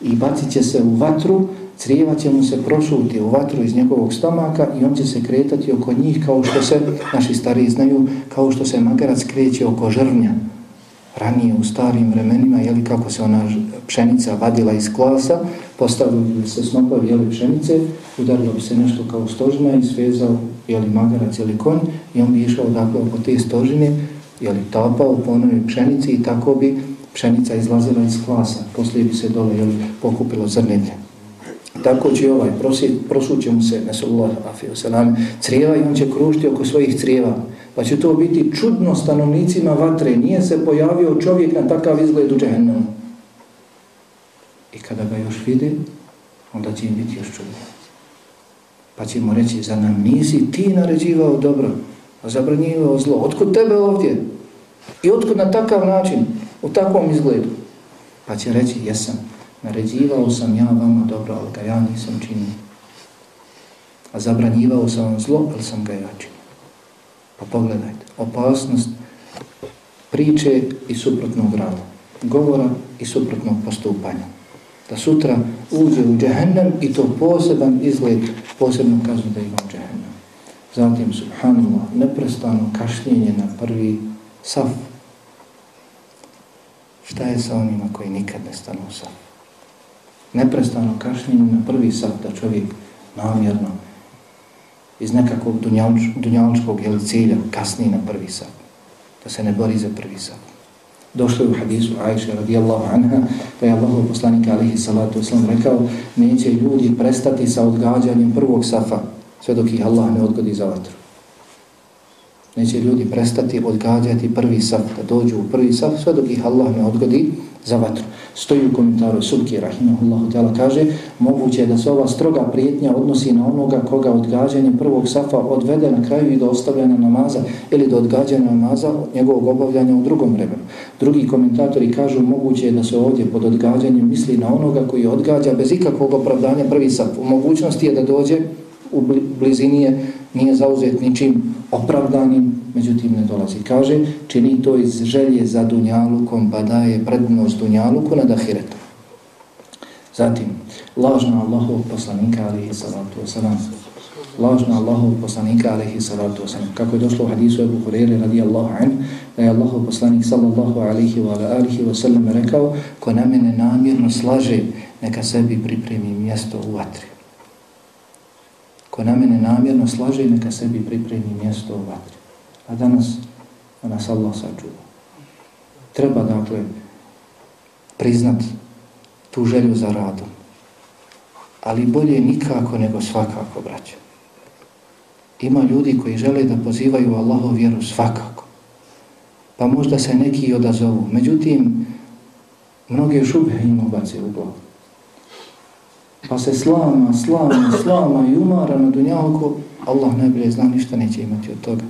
S1: i bacit će se u vatru, crijeva će mu se prosuti u vatru iz njegovog stomaka i on će se kretati oko njih kao što se, naši stari znaju, kao što se magarac kreće oko žrvnja. Ranije u starim vremenima, jeli kako se ona pšenica vadila iz klasa, postavili se snopovi jeli pšenice, udarilo bi se nešto kao stožina i svezao jeli magarac ili konj i on bi išao dakle oko te stožine, jeli tapao po onoj pšenici i tako bi pšenica izlazila iz klasa. Poslije bi se dole jeli, pokupilo zrnevlje. Tako će ovaj, prosuće mu se, nesallahu afiju salam, crijeva i on će kružiti oko svojih crijeva. Pa će to biti čudno stanovnicima vatre. Nije se pojavio čovjek na takav izgled u džehennemu. I kada ga još vide, onda će im biti još čudno. Pa će mu reći, za nam nisi ti naređivao dobro, A zabranjivao zlo. Otkud tebe ovdje? I otkud na takav način, u takvom izgledu? Pa će reći, jesam, naređivao sam ja vama dobro, ali ga ja nisam činio. A zabranjivao sam vam zlo, ali sam ga ja činio. Pa pogledajte, opasnost priče i suprotnog rada, govora i suprotnog postupanja. Da sutra uđe u džehennem i to poseban izgled, posebno kaznu da ima u džehennem. Zatim, subhanallah, neprestano kašljenje na prvi saf. Šta je sa onima koji nikad ne stanu u safu? Neprestano kašnjenje na prvi saf da čovjek namjerno iz nekakvog dunjaličkog cilja kasni na prvi saf da se ne bori za prvi saf. Došlo je u hadisu Aisha radijallahu anha da je Allahov poslanik alihi salatu islam rekao neće ljudi prestati sa odgađanjem prvog safa sve dok ih Allah ne odgodi za vatru. Neće ljudi prestati odgađati prvi saf da dođu u prvi saf sve dok ih Allah ne odgodi za vatru. Stoji u komentaru Subki Rahimahullahu Teala kaže moguće je da se ova stroga prijetnja odnosi na onoga koga odgađanje prvog safa odvede na kraju i do ostavljanja namaza ili do odgađanja namaza od njegovog obavljanja u drugom vremenu. Drugi komentatori kažu moguće je da se ovdje pod odgađanjem misli na onoga koji odgađa bez ikakvog opravdanja prvi saf. U mogućnosti je da dođe u blizini nije zauzet ničim opravdanim, međutim ne dolazi. Kaže, čini to iz želje za dunjalukom, pa daje prednost dunjaluku nad ahiretom. Zatim, lažna Allahov poslanika, alihi salatu wasalam, lažna Allahov poslanika, alihi salatu wasalam, kako je došlo u hadisu Ebu Hurere, radijallahu an, da je Allahov poslanik, sallallahu alihi wa alihi wasalam, rekao, ko na mene namjerno slaže, neka sebi pripremi mjesto u vatri. Ko na mene namjerno slaže, neka sebi pripremi mjesto u vatri. A danas, a nas Allah sačuva. Treba, dakle, priznat tu želju za radom. Ali bolje nikako nego svakako, braćo. Ima ljudi koji žele da pozivaju Allahov vjeru svakako. Pa možda se neki odazovu. Međutim, mnoge šube im obace u glavu pa se slama, slama, slama i umara na dunjalku, Allah najbolje zna ništa neće imati od toga.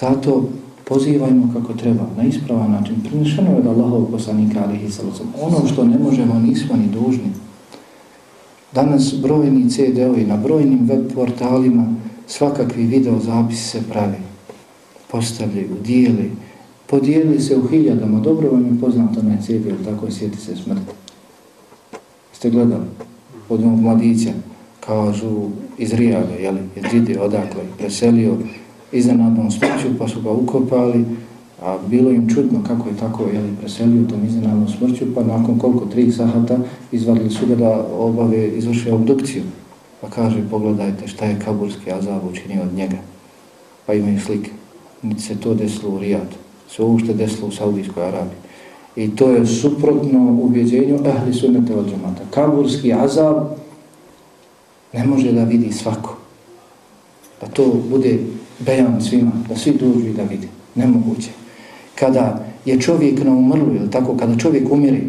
S1: Zato pozivajmo kako treba, na ispravan način. Prinešeno je od Allahovog poslanika, alihi sallam. Ono što ne možemo, nismo ni dužni. Danas brojni CD-ovi na brojnim web portalima svakakvi video zapisi se pravi. Postavljaju, dijeli, podijeli se u hiljadama. Dobro vam je poznato na CD, tako sjeti se smrti ste gledali od mladića, kažu iz Rijave, jeli, iz Ride, odakle, preselio iznenadnom smrću, pa su ga ukopali, a bilo im čudno kako je tako, jeli, preselio tom iznenadnom smrću, pa nakon koliko, tri sahata, izvadili su ga da obave, izvrše obdukciju. Pa kaže, pogledajte šta je kabulski azab učinio od njega. Pa imaju slike. Niti se to desilo u Rijadu. Se ovo što desilo u Saudijskoj Arabiji. I to je suprotno ubjeđenju ahli sunnete od džemata. Kaburski azab ne može da vidi svako. Da to bude bejan svima, da svi dođu i da vide. Nemoguće. Kada je čovjek na umrlu, ili tako, kada čovjek umiri,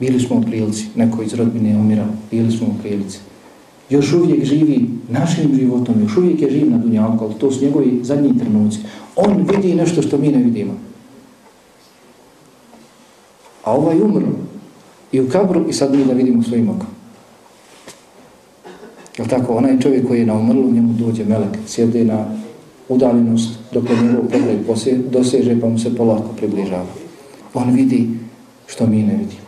S1: bili smo u prilici, neko iz rodbine je umirao, bili smo u prilici. Još uvijek živi našim životom, još uvijek je živ na dunjalku, ali to su njegovi zadnji trenuci. On vidi nešto što mi ne vidimo a ovaj umro i u kabru i sad mi da vidimo svojim okom. Jel tako? Onaj čovjek koji je na umrlu, njemu dođe melek, sjede na udaljenost dok je njegov pogled doseže pa mu se polako približava. On vidi što mi ne vidimo.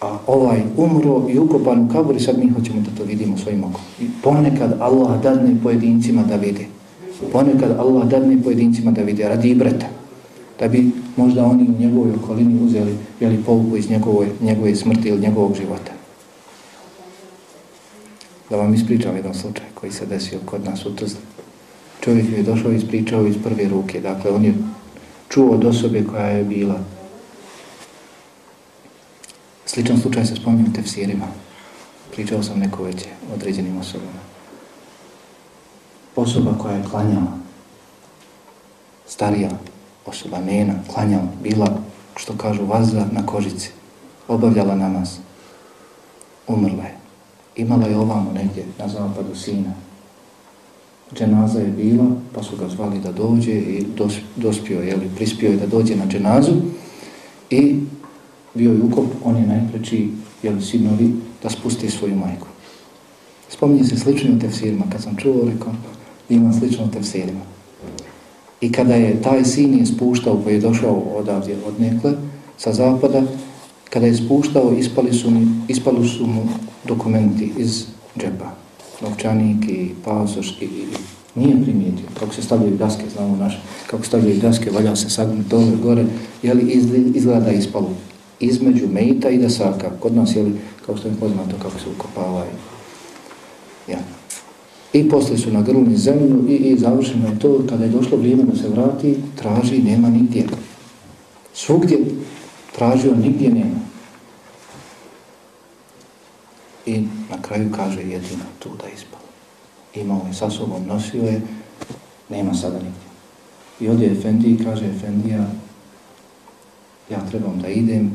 S1: A ovaj umro i ukopan u kabur i sad mi hoćemo da to vidimo svojim okom. I ponekad Allah dadne pojedincima da vide. Ponekad Allah dadne pojedincima da vide radi ibreta da bi možda oni u njegovoj okolini uzeli jeli, pouku iz njegove, njegove smrti ili njegovog života. Da vam ispričam jedan slučaj koji se desio kod nas u Tuzli. Čovjek je došao i ispričao iz prve ruke. Dakle, on je čuo od osobe koja je bila. Sličan slučaj se spominje u tefsirima. Pričao sam neko veće određenim osobama. Osoba koja je klanjala, starija, osoba nena, klanjala, bila, što kažu, vazda na kožici, obavljala namaz, umrla je. Imala je ovamo negdje na zapadu sina. dženaza je bila, pa su ga zvali da dođe i dos, dospio, jeli, prispio je da dođe na dženazu i bio je ukop, on je najpreći, jel, sinovi, da spusti svoju majku. Spominje se slično u tefsirima, kad sam čuo, rekao, imam slično u tefsirima. I kada je taj sin je spuštao, koji je došao odavdje od nekle, sa zapada, kada je spuštao, ispali su, mi, ispali su mu dokumenti iz džepa. Novčanik i pasoš i nije primijetio. Kako se stavljaju daske, znamo naše, kako stavljaju daske, valja se sagnuti dole, gore, jeli izgleda ispalo? Između mejta i dasaka, kod nas jeli, kao što je poznato kako se ukopavaju. Ja. I posle su nagrluni zemlju i, i završeno je to, kada je došlo vrijeme da se vrati, traži, nema nigdje. Svugdje tražio, nigdje nema. I na kraju kaže jedino tu da ispalo. Imao je sa sobom, nosio je, nema sada nigdje. I ovdje Efendi kaže Efendija, ja trebam da idem,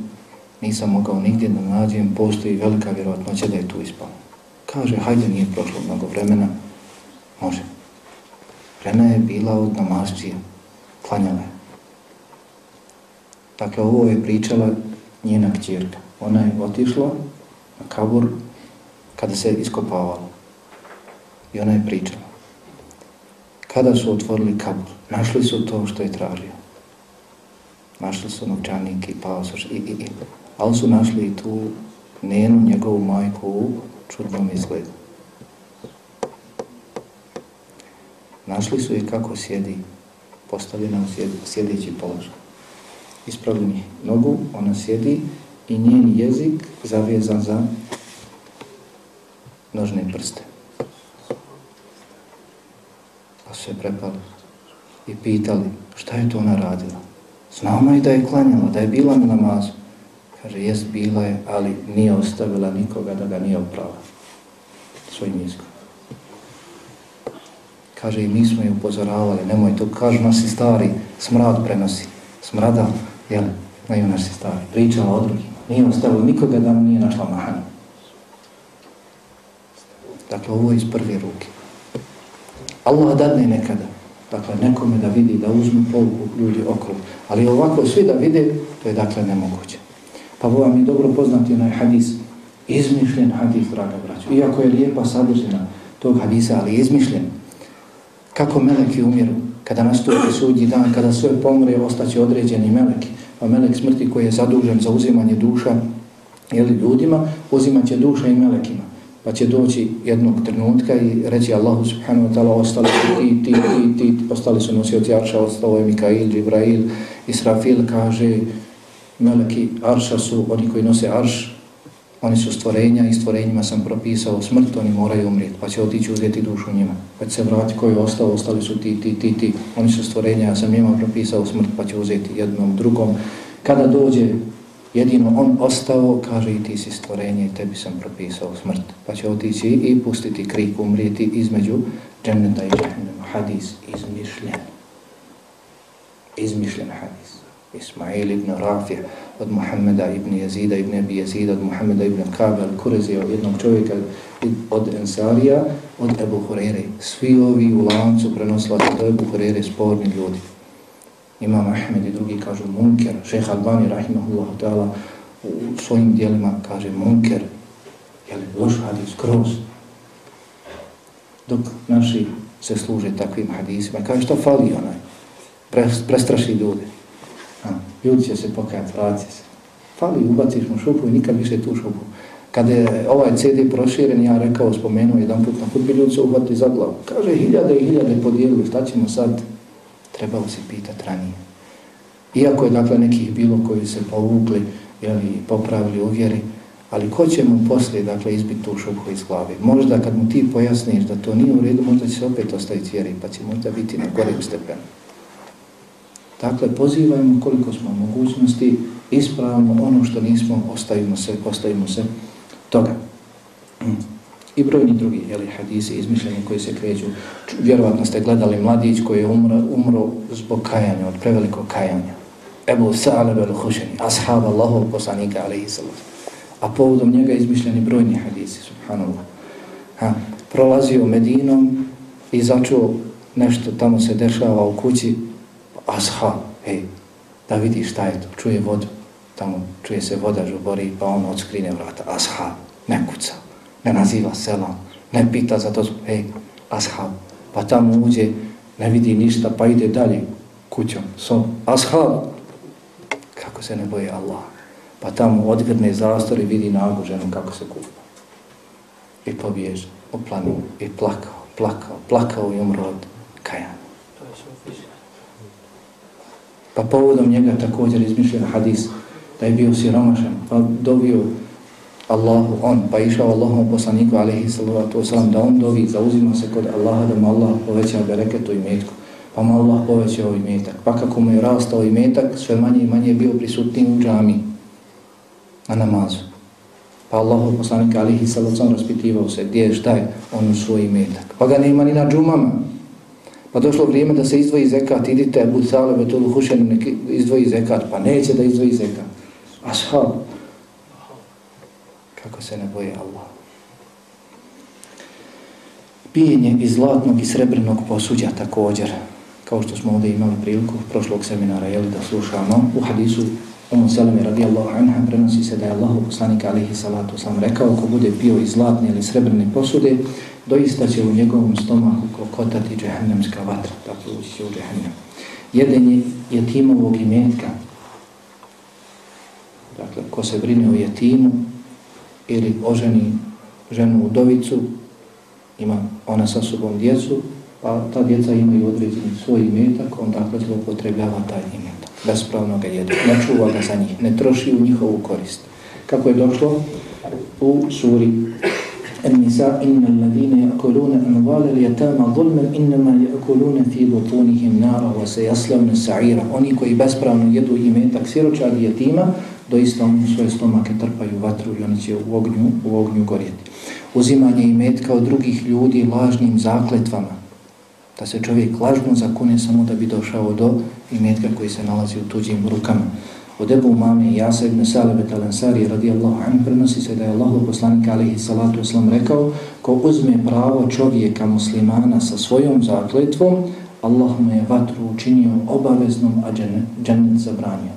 S1: nisam mogao nigdje da nađem, postoji velika vjerovatnoća da je tu ispalo. Kaže, hajde, nije prošlo mnogo vremena, može. Žena je bila od namazčija, klanjala je. Dakle, ovo je pričala njena kćerka. Ona je otišla na kabur kada se iskopavala. I ona je pričala. Kada su otvorili kabur, našli su to što je tražio. Našli su novčanik i pasoš i, i, i. Ali su našli i tu njenu, njegovu majku u čudnom izgledu. Našli su je kako sjedi, postavljena u sjedi, sjedići položaj ispravljenih nogu, ona sjedi i njen jezik zavezan za nožne prste. Pa su je prepali i pitali šta je to ona radila. Znamo i da je klanjala, da je bila na namazu. Kaže, jest bila je, ali nije ostavila nikoga da ga nije oprala svojim jezikom. Kaže, i mi smo je upozoravali, nemoj to, kažu nas i stari, smrad prenosi. Smrada, jel, znaju nasi stari, pričala o drugima. Nije ostavila nikoga da nije našla mahanu. Dakle, ovo je iz prve ruke. Allah dadne nekada. Dakle, nekome da vidi, da uzmu poluku ljudi okolo. Ali ovako svi da vide, to je dakle nemoguće. Pa ovo vam je dobro poznati onaj hadis. Izmišljen hadis, draga braću. Iako je lijepa sadržina tog hadisa, ali izmišljen. Kako meleki umiru? Kada nastupi sudnji dan, kada sve pomre, ostaće određeni melek. Pa melek smrti koji je zadužen za uzimanje duša jeli, ljudima, uzimaće duša i melekima pa će doći jednog trenutka i reći Allahu subhanahu wa ta'ala ostali su ti, ti, ti, ti, ostali su nosioci Arša, ostalo je Mikail, Ibrahil, Israfil kaže meleki Arša su oni koji nose Arš, oni su stvorenja i stvorenjima sam propisao smrt, oni moraju umrijeti, pa će otići uzeti dušu njima. Pa će se vrati koji je ostao, ostali su ti, ti, ti, ti, oni su stvorenja, ja sam njima propisao smrt, pa će uzeti jednom drugom. Kada dođe jedino on ostao, kaže i ti si stvorenje tebi sam propisao smrt. Pa će otići i pustiti krik, umrijeti između dženneta i dženneta. Hadis izmišljen. Izmišljen hadis. Ismail ibn Rafija od Muhammeda ibn Jezida ibn Abi Jezida, od Muhammeda ibn Kabe al-Kurezi, od jednog čovjeka od Ensarija, od Ebu Hurere. Svi ovi u lancu prenosila do Ebu Hurere sporni ljudi. Imam Ahmed i drugi kažu munker, šeha Albani rahimahullah ta'ala u svojim dijelima kaže munker, je li loš hadis, kroz. Dok naši se služe takvim hadisima, kaže što fali onaj, prestraši ljude. Ljudi će se pokajati, vrati se. Fali, ubaciš mu šupu i nikad više tu šupu. Kada je ovaj CD proširen, ja rekao, spomenuo jedan put na hudbi, ljudi se uhvati za glavu. Kaže, hiljade i hiljade podijelili, šta ćemo sad? trebalo se pitati ranije. Iako je dakle nekih bilo koji se povukli jeli, popravili u vjeri, ali ko će mu poslije dakle izbiti tu šupu iz glave? Možda kad mu ti pojasniš da to nije u redu, možda će se opet ostaviti vjeri, pa će možda biti na gorim stepenu. Dakle, pozivajmo koliko smo mogućnosti, ispravimo ono što nismo, ostavimo se, ostavimo se toga. Mm. I brojni drugi jeli, hadisi izmišljeni koji se kreću. Vjerovatno ste gledali mladić koji je umro, umro zbog kajanja, od prevelikog kajanja. Ebu Sa'alab al-Hušeni, ashab Allahov poslanika, alaihi sallam. A povodom njega izmišljeni brojni hadisi, subhanallah. Ha, prolazio Medinom i začuo nešto tamo se dešava u kući, ashab, hej, da vidi šta je to, čuje vodu, tamo čuje se voda žubori, pa on odskrine vrata, ashab, ne kuca, ne naziva selam, ne pita za to, hej, ashab, pa tamo uđe, ne vidi ništa, pa ide dalje kućom, so, ashab, kako se ne boje Allah, pa tamo odgrne zastor i vidi nagu ženu kako se kupa. I pobježe, oplanu, i plakao, plakao, plakao i umro od kajana. Pa povodom njega također izmišljen hadis da je bio siromašan, pa dovio Allahu on, pa išao Allahom poslaniku alaihi sallatu wasalam da on dovi, zauzima se kod Allaha da mu Allah poveća bereketu i metku, pa mu Allah povećao i metak. Pa kako mu je rastao i metak, sve manje i manje je bio prisutni u džami na namazu. Pa Allahu poslanik alaihi sallatu wasalam raspitivao se gdje je šta je on u svoj metak. Pa ga nema ni na džumama. Pa došlo vrijeme da se izdvoji zekat, idite Abu Talib i Tulu Hušenu nek izdvoji zekat, pa neće da izdvoji zekat. Ashab, kako se ne boje Allah. Pijenje iz zlatnog i srebrnog posuđa također, kao što smo ovdje imali priliku prošlog seminara, jeli da slušamo, u hadisu Umu Salome radijallahu anha prenosi se da je Allahu poslanik alihi salatu sam rekao ko bude pio iz zlatne ili srebrne posude, doista će u njegovom stomaku kokotati džehennemska vatra, tako ući će u džehennem. Jedenje jetimovog imetka, dakle, ko se brine o jetimu ili oženi ženu udovicu, ima ona sa sobom djecu, pa ta djeca imaju određeni svoj imetak, on dakle zlopotrebljava taj imetak Bespravno ga jedu, ne čuva ga za njih, ne troši u njihovu korist. Kako je došlo u suri النساء إن الذين يأكلون أموال اليتامى ظلما إنما يأكلون في بطونهم نارا وسيصلون سعيرا oni koji bespravno jedu imetak siročad i jetima doista oni svoje stomake trpaju vatru i oni će u ognju, u ognju gorjeti uzimanje imetka od drugih ljudi lažnim zakletvama da se čovjek lažno zakune samo da bi došao do imetka koji se nalazi u tuđim rukama Od Ebu Mami Jasa ibn Salabet al-Ansari radijallahu anhu prenosi se da je Allah poslanik alihi salatu islam rekao ko uzme pravo čovjeka muslimana sa svojom zakletvom Allah mu je vatru učinio obaveznom a džennet zabranio.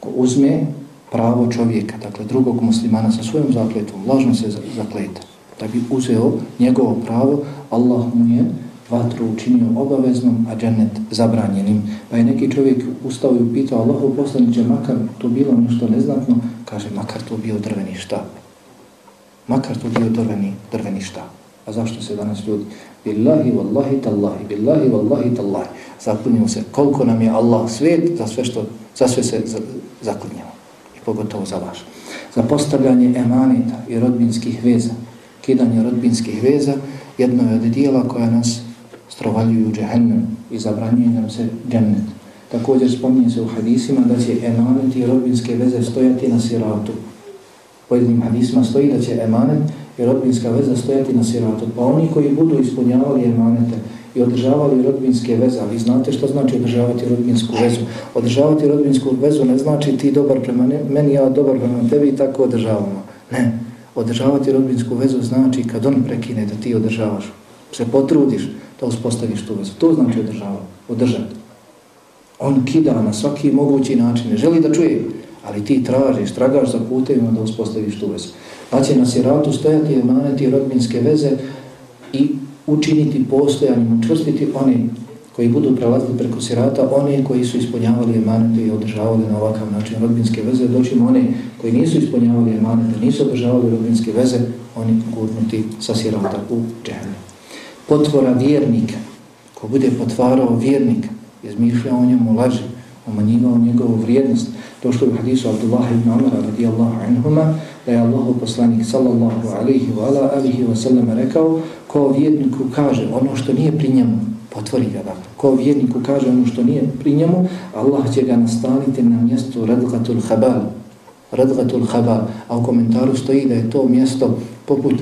S1: Ko uzme pravo čovjeka, dakle drugog muslimana sa svojom zakletvom, lažno se zakleta, da bi uzeo njegovo pravo, Allah mu je vatru učinio obaveznom, a džennet zabranjenim. Pa je neki čovjek ustao i upitao Allahu poslaniće, makar to bilo nešto neznatno, kaže, makar to bio drveni štap. Makar to bio drveni, drveni štap. A zašto se danas ljudi? Billahi wallahi tallahi, billahi wallahi tallahi. Zaklinjamo se koliko nam je Allah svijet za sve, što, za sve se zaklinjamo. I pogotovo za vaš. Za postavljanje emanita i rodbinskih veza, kidanje rodbinskih veza, jedno je od dijela koja nas strovaljuju džehennem i zabranjuje nam se džennet. Također spominje se u hadisima da će emanet i rodbinske veze stojati na siratu. U jednim hadisima stoji da će emanet i rodbinska veza stojati na siratu. Pa oni koji budu ispunjavali emanete i održavali rodbinske veze, vi znate što znači održavati rodbinsku vezu. Održavati rodbinsku vezu ne znači ti dobar prema meni, ja dobar prema tebi i tako održavamo. Ne. Održavati rodbinsku vezu znači kad on prekine da ti održavaš, se potrudiš, da uspostaviš tu vezu. To znači održava, održati. On kida na svaki mogući način, ne želi da čuje, ali ti tražiš, tragaš za putevima da uspostaviš tu vezu. Pa će na siratu stojati i maneti rodbinske veze i učiniti postojanjem, učvrstiti oni koji budu prelazili preko sirata, oni koji su ispunjavali emanete i održavali na ovakav način rodbinske veze, doćemo oni koji nisu ispunjavali emanete, nisu održavali rodbinske veze, oni gurnuti sa sirata u džehenu potvora vjernika, ko bude potvarao vjernika, izmišljao o njemu laži, omanjivao njegovu vrijednost, to što je u hadisu Abdullah ibn Amara radijallahu anhuma, da je Allah poslanik sallallahu alaihi wa ala alihi wa sallam rekao, ko vjerniku kaže ono što nije pri njemu, potvori ga dakle. Ko vjerniku kaže ono što nije pri njemu, Allah će ga nastaviti na mjestu radgatul habal. Radgatul habal. A u komentaru stoji da je to mjesto poput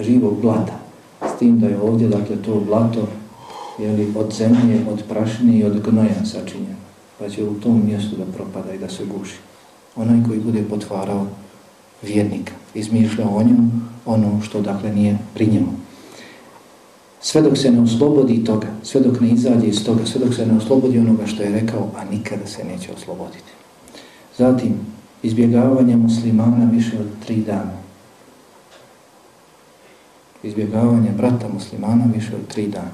S1: živog blata s tim da je ovdje, dakle, to blato jeli, od zemlje, od prašine i od gnoja sačinjeno, pa će u tom mjestu da propada i da se guši. Onaj koji bude potvarao vjernika, izmišljao o njemu ono što, dakle, nije pri njemu. Sve dok se ne oslobodi toga, sve dok ne izađe iz toga, sve dok se ne oslobodi onoga što je rekao, a nikada se neće osloboditi. Zatim, izbjegavanje muslimana više od tri dana. Izbjegavanje brata muslimana više od tri dana.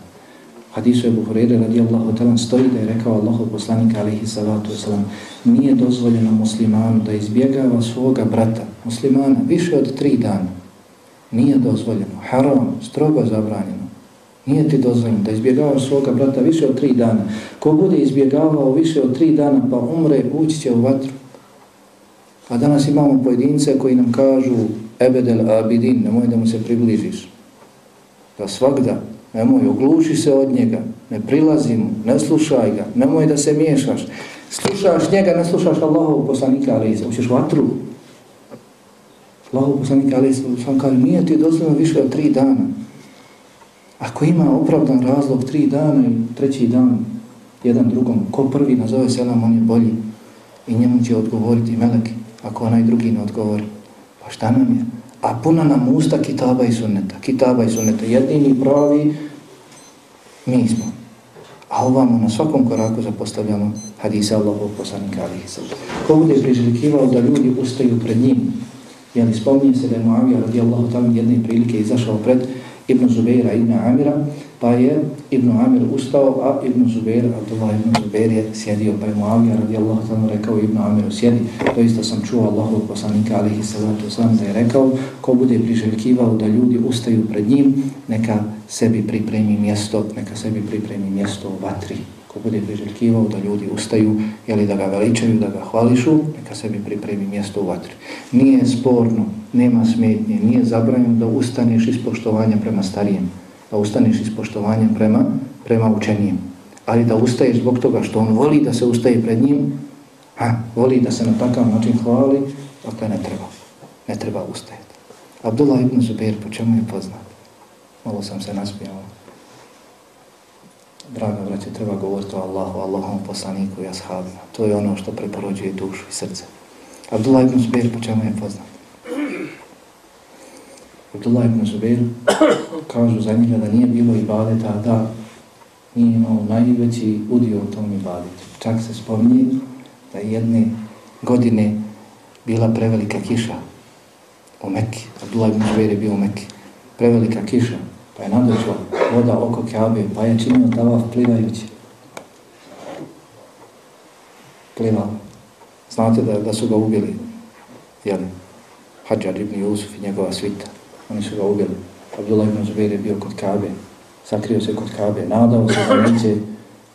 S1: Hadisu je Buhurere radijallahu talan stoji da je rekao Allahu poslanika alihi salatu wasalam nije dozvoljeno muslimanu da izbjegava svoga brata muslimana više od tri dana. Nije dozvoljeno. Haram, strogo zabranjeno. Nije ti dozvoljeno da izbjegavaš svoga brata više od tri dana. Ko bude izbjegavao više od tri dana pa umre, ući će u vatru. A danas imamo pojedince koji nam kažu ebedel abidin, nemoj da mu se približiš. Da svakda, nemoj, ogluši se od njega, ne prilazi mu, ne slušaj ga, nemoj da se miješaš. Slušaš njega, ne slušaš Allahov poslanika, ali ućeš vatru. Allahov poslanika, ali sam kaže, nije ti dozvoljeno više od tri dana. Ako ima opravdan razlog tri dana i treći dan jedan drugom, ko prvi nazove selam, on je bolji. I njemu će odgovoriti meleki, ako onaj drugi ne odgovori. Pa šta nam je? A puna nam usta kitaba i sunneta. Kitaba i sunneta. Jedini pravi mi smo. A ovamo na svakom koraku zapostavljamo hadisa Allahov poslanika alihi sallam. Ko bude priželjkivao da ljudi ustaju pred njim, jel spominje se da je Muavija radijallahu tam jedne prilike izašao pred Ibn Zubeira Ibn Amira, pa je Ibn Amir ustao, a Ibn Zubair, Abdullah Ibn Zubair je sjedio, pa je Muavija radijallahu ta'ala rekao Ibn Amiru sjedi. To isto sam čuo Allahu poslanika alihi salatu sam da je rekao, ko bude priželjkivao da ljudi ustaju pred njim, neka sebi pripremi mjesto, neka sebi pripremi mjesto u vatri ko bude priželjkivao da ljudi ustaju, jeli da ga veličaju, da ga hvališu, neka sebi pripremi mjesto u vatri. Nije sporno, nema smetnje, nije zabranjeno da ustaneš iz poštovanja prema starijem, da ustaneš iz poštovanja prema, prema učenijem. Ali da ustaješ zbog toga što on voli da se ustaje pred njim, ha, voli da se na takav način hvali, dakle ne treba, ne treba ustajati. Abdullah ibn Zubair, po čemu je poznat? Malo sam se nasmijao. draga braće, treba govoriti o Allahu, Allahom poslaniku i ashabima. To je ono što preporođuje dušu i srce. Abdullah ibn Zubair po čemu je poznat? Abdullah ibn Zubair kažu za njega da nije bilo ibadeta, da nije imao najveći udio u tom ibadetu. Čak se spominje da jedne godine bila prevelika kiša u Mekki. Abdullah ibn Zubair je bio u Mekki. Prevelika kiša pa je nadošla voda oko Kaabe, pa je činio tavaf plivajući. Plivao. Znate da, da su ga ubili, jel? Hadžar ibn Jusuf i njegova svita. Oni su ga ubili. Abdullah ibn Zubair je bio kod Kabe, sakrio se kod Kabe, nadao se da neće,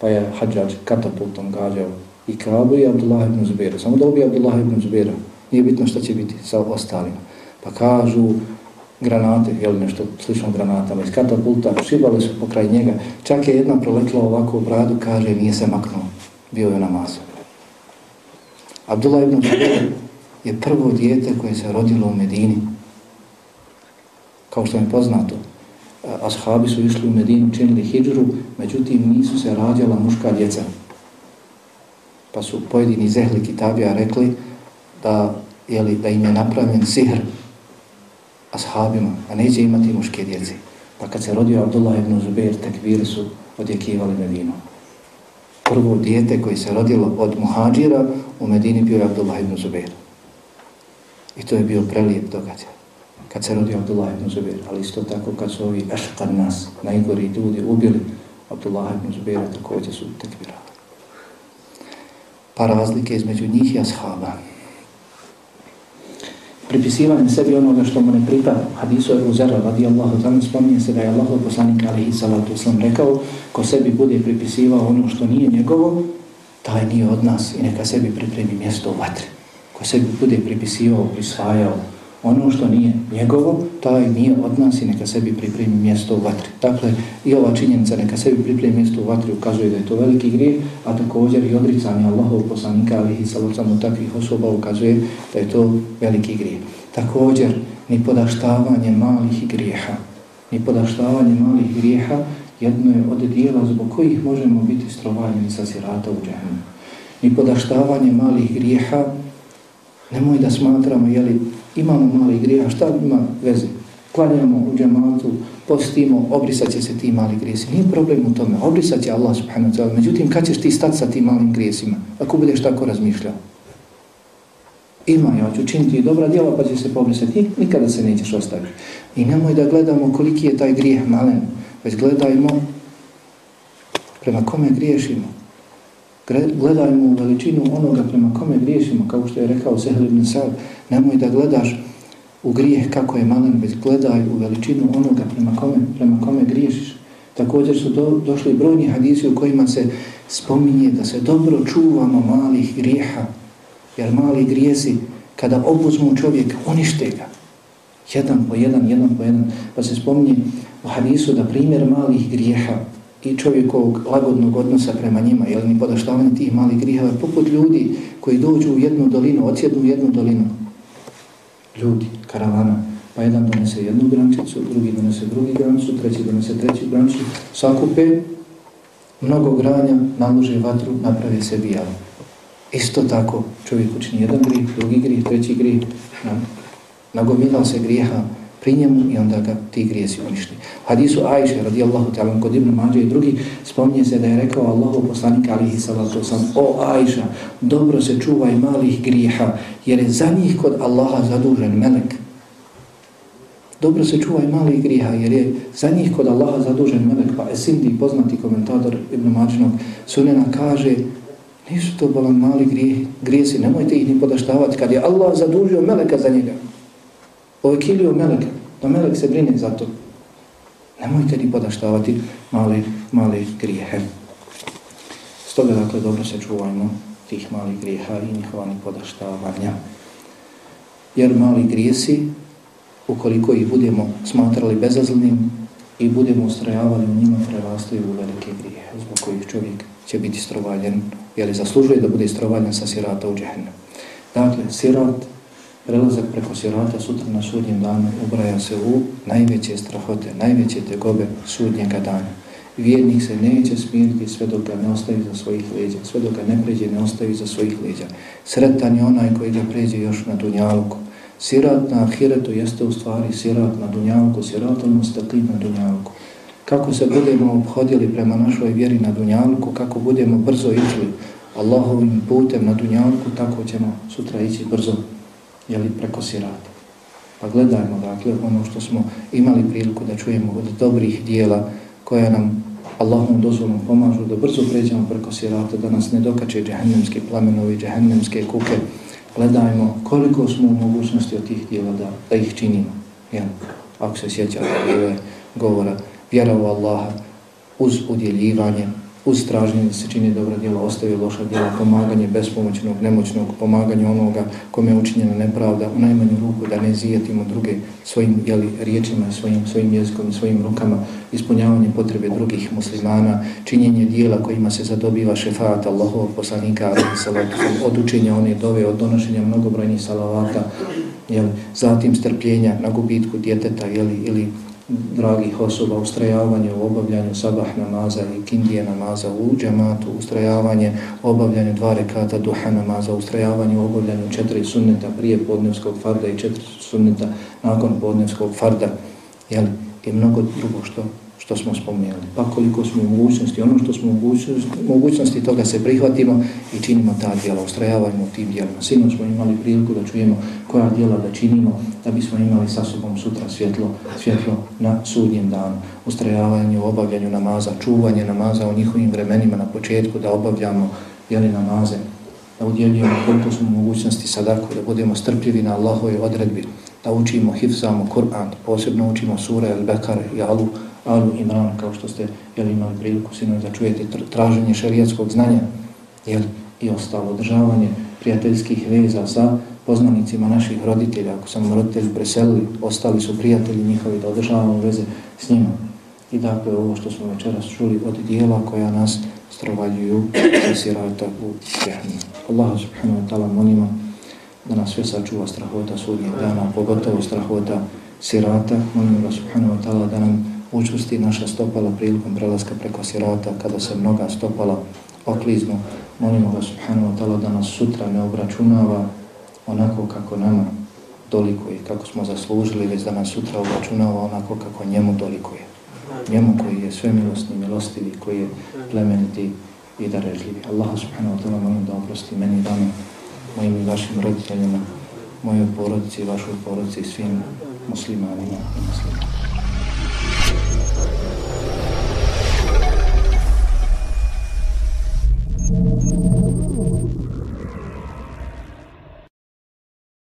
S1: pa je Hadžar katapultom gađao i Kabe i Abdullah ibn Zubair. Samo da ubije Abdullah ibn Zubaira, Nije bitno što će biti sa ostalima. Pa kažu, granate, jel nešto slično granatama iz katapulta, šibali su pokraj njega, čak je jedna proletla ovako u bradu, kaže, nije se maknuo, bio je namazu. Abdullah ibn Zubair je prvo dijete koje se rodilo u Medini. Kao što je poznato, e, ashabi su išli u Medinu, činili hijđru, međutim nisu se rađala muška djeca. Pa su pojedini zehli kitabija rekli da, jeli, da im je napravljen sihr ashabima, a neće imati muške djece. Pa kad se rodio Abdullah ibn Zubair, tekviri su odjekivali Medinu. Prvo dijete koje se rodilo od muhađira u Medini bio je Abdullah ibn Zubair. I to je bio prelijep događaj. Kad se rodio Abdullah ibn Zubair, ali isto tako kad su ovi eškar nas, najgori ljudi, ubili Abdullah ibn Zubair, također su tekbirali. Pa razlike između njih i ashaba pripisivanje sebi onoga što mu ne pripada. Hadisu Ebu Zerra radijallahu ta'ala spominje se da je Allah poslanik alihi salatu islam rekao ko sebi bude pripisivao ono što nije njegovo, taj nije od nas i neka sebi pripremi mjesto u vatri. Ko sebi bude pripisivao, prisvajao ono što nije njegovo, taj nije od nas i neka sebi pripremi mjesto u vatri. Dakle, i ova činjenica neka sebi pripremi mjesto u vatri ukazuje da je to veliki grijeh, a također i odricanje Allahov poslanika alihi salocamo takvih osoba ukazuje da je to veliki grijeh. Također, ni podaštavanje malih grijeha, ni podaštavanje malih grijeha jedno je od dijela zbog kojih možemo biti strovaljeni sa sirata u džahnu. Ni podaštavanje malih grijeha, nemoj da smatramo, jeli, imamo mali grijeh, šta ima veze? klanjamo u džematu, postimo, obrisat će se ti mali grijesi. Nije problem u tome, obrisat će Allah subhanahu wa ta'ala. Međutim, kad ćeš ti stati sa tim malim grijesima? Ako budeš tako razmišljao. Ima, ja ću činiti dobra djela pa će se pobrisati. Nikada se nećeš ostaviti. I nemoj da gledamo koliki je taj grijeh malen. Već gledajmo prema kome griješimo. Gledajmo u veličinu onoga prema kome griješimo. Kao što je rekao Sehl ibn Sad, nemoj da gledaš u grijeh kako je malen, već gledaj u veličinu onoga prema kome, prema kome griješiš. Također su do, došli brojni hadisi u kojima se spominje da se dobro čuvamo malih grijeha, jer mali grijesi kada obuzmu čovjek, unište ga. Jedan po jedan, jedan po jedan. Pa se spominje u hadisu da primjer malih grijeha i čovjekovog lagodnog odnosa prema njima, jel ni podaštavanje tih malih grihava, poput ljudi koji dođu u jednu dolinu, odsjednu u jednu dolinu, ljudi, karavana, pa jedan donese jednu grančicu, drugi donese drugi grančicu, treći donese treći grančicu, sakupe mnogo granja, nalože vatru, napravi se bijavu. Isto tako čovjek učini jedan grih, drugi grih, treći grih, nagomila se grijeha pri njemu i onda ga ti grijesi uništi. Hadisu Ajše radijallahu ta'ala kod Ibn Mađe i drugi spominje se da je rekao Allahu poslanik alihi salatu sam O Ajša, dobro se čuvaj malih grijeha jer je za njih kod Allaha zadužen melek. Dobro se čuvaj malih grijeha jer je za njih kod Allaha zadužen melek. Pa Esindi, poznati komentator Ibn Mađinog sunena kaže nisu to bolan mali grije, grijesi, nemojte ih ni podaštavati kad je Allah zadužio meleka za njega. Ovekilio melek, da melek se brine za to. Nemojte ni podaštavati mali, mali grijehe. Stoga, dakle, dobro se čuvajmo tih malih grijeha i njihova ni podaštavanja. Jer mali grijesi, ukoliko ih budemo smatrali bezazlnim i budemo ustrajavali u njima, prerastaju u velike grijehe, zbog kojih čovjek će biti strovaljen, jer zaslužuje da bude strovaljen sa sirata u džehennem. Dakle, sirat prelazak preko sirata sutra na sudnjem danu ubraja se u najveće strahote, najveće tegobe sudnjega dana. Vjernik se neće smiriti sve dok ga ne ostavi za svojih leđa, sve dok ga ne pređe ne ostavi za svojih leđa. Sretan je onaj koji ga pređe još na dunjalku. Sirat na ahiretu jeste u stvari sirat na dunjalku, sirat on mustakim na dunjalku. Kako se budemo obhodili prema našoj vjeri na dunjalku, kako budemo brzo išli Allahovim putem na dunjalku, tako ćemo sutra ići brzo jeli, preko sirata. Pa gledajmo, dakle, ono što smo imali priliku da čujemo od dobrih dijela koja nam Allahom dozvolom pomažu da brzo pređemo preko sirata, da nas ne dokače džehennemske plamenovi, džehennemske kuke. Gledajmo koliko smo u mogućnosti od tih dijela da, da ih činimo. Jel? Ako se sjeća da govora vjera u Allaha uz udjeljivanje, uz traženje da se čini dobra djela, ostavi loša djela, pomaganje bespomoćnog, nemoćnog, pomaganje onoga kome je učinjena nepravda, u najmanju ruku da ne zijetimo druge svojim jeli, riječima, svojim, svojim jezikom, svojim rukama, ispunjavanje potrebe drugih muslimana, činjenje dijela kojima se zadobiva šefat Allahovog poslanika, od učenja one dove, od donošenja mnogobrojnih salavata, jeli, zatim strpljenja na gubitku djeteta jeli, ili dragih osoba, ustrajavanje u obavljanju sabah namaza i kindije namaza u džamatu, ustrajavanje u obavljanju dva rekata duha namaza, ustrajavanje u obavljanju četiri sunneta prije podnevskog farda i četiri sunneta nakon podnevskog farda, jel? i mnogo drugo što što smo spomenuli. Pa koliko smo u mogućnosti, ono što smo u mogućnosti, mogućnosti toga se prihvatimo i činimo ta djela, ustrajavajmo u tim djelima. Sino smo imali priliku da čujemo koja djela da činimo, da bismo imali sa sobom sutra svjetlo, svjetlo na sudnjem danu. Ustrajavanje u obavljanju namaza, čuvanje namaza u njihovim vremenima na početku, da obavljamo jeli namaze, da udjeljujemo koliko smo mogućnosti sadaku, da budemo strpljivi na Allahove odredbi, da učimo, hifzamo Kur'an, posebno učimo sure El-Bekar i Alu, Alu Imran, kao što ste jel, imali priliku sinoj da čujete traženje šarijatskog znanja jel, i ostalo održavanje prijateljskih veza sa poznanicima naših roditelja. Ako sam roditelji preselili, ostali su prijatelji njihovi da održavamo veze s njima. I dakle, ovo što smo večeras čuli od dijela koja nas strovaljuju sa sirata u jehnu. Allah subhanahu wa ta'ala molimo da nas sve sačuva strahota sudnjeg dana, pogotovo strahota sirata. Molimo ga subhanahu wa ta'ala da nam učusti naša stopala prilikom prelaska preko sirata kada se mnoga stopala okliznu. Molimo ga subhanahu wa ta'ala da nas sutra ne obračunava onako kako nama dolikuje, kako smo zaslužili, već da nas sutra obračunava onako kako njemu dolikuje. Njemu koji je sve milostni, milostivi, koji je plemeniti i darežljivi. Allah subhanahu wa ta'ala molim da oprosti meni i vama, mojim i vašim roditeljima, mojoj porodici, vašoj porodici i svim muslimanima i muslimanima.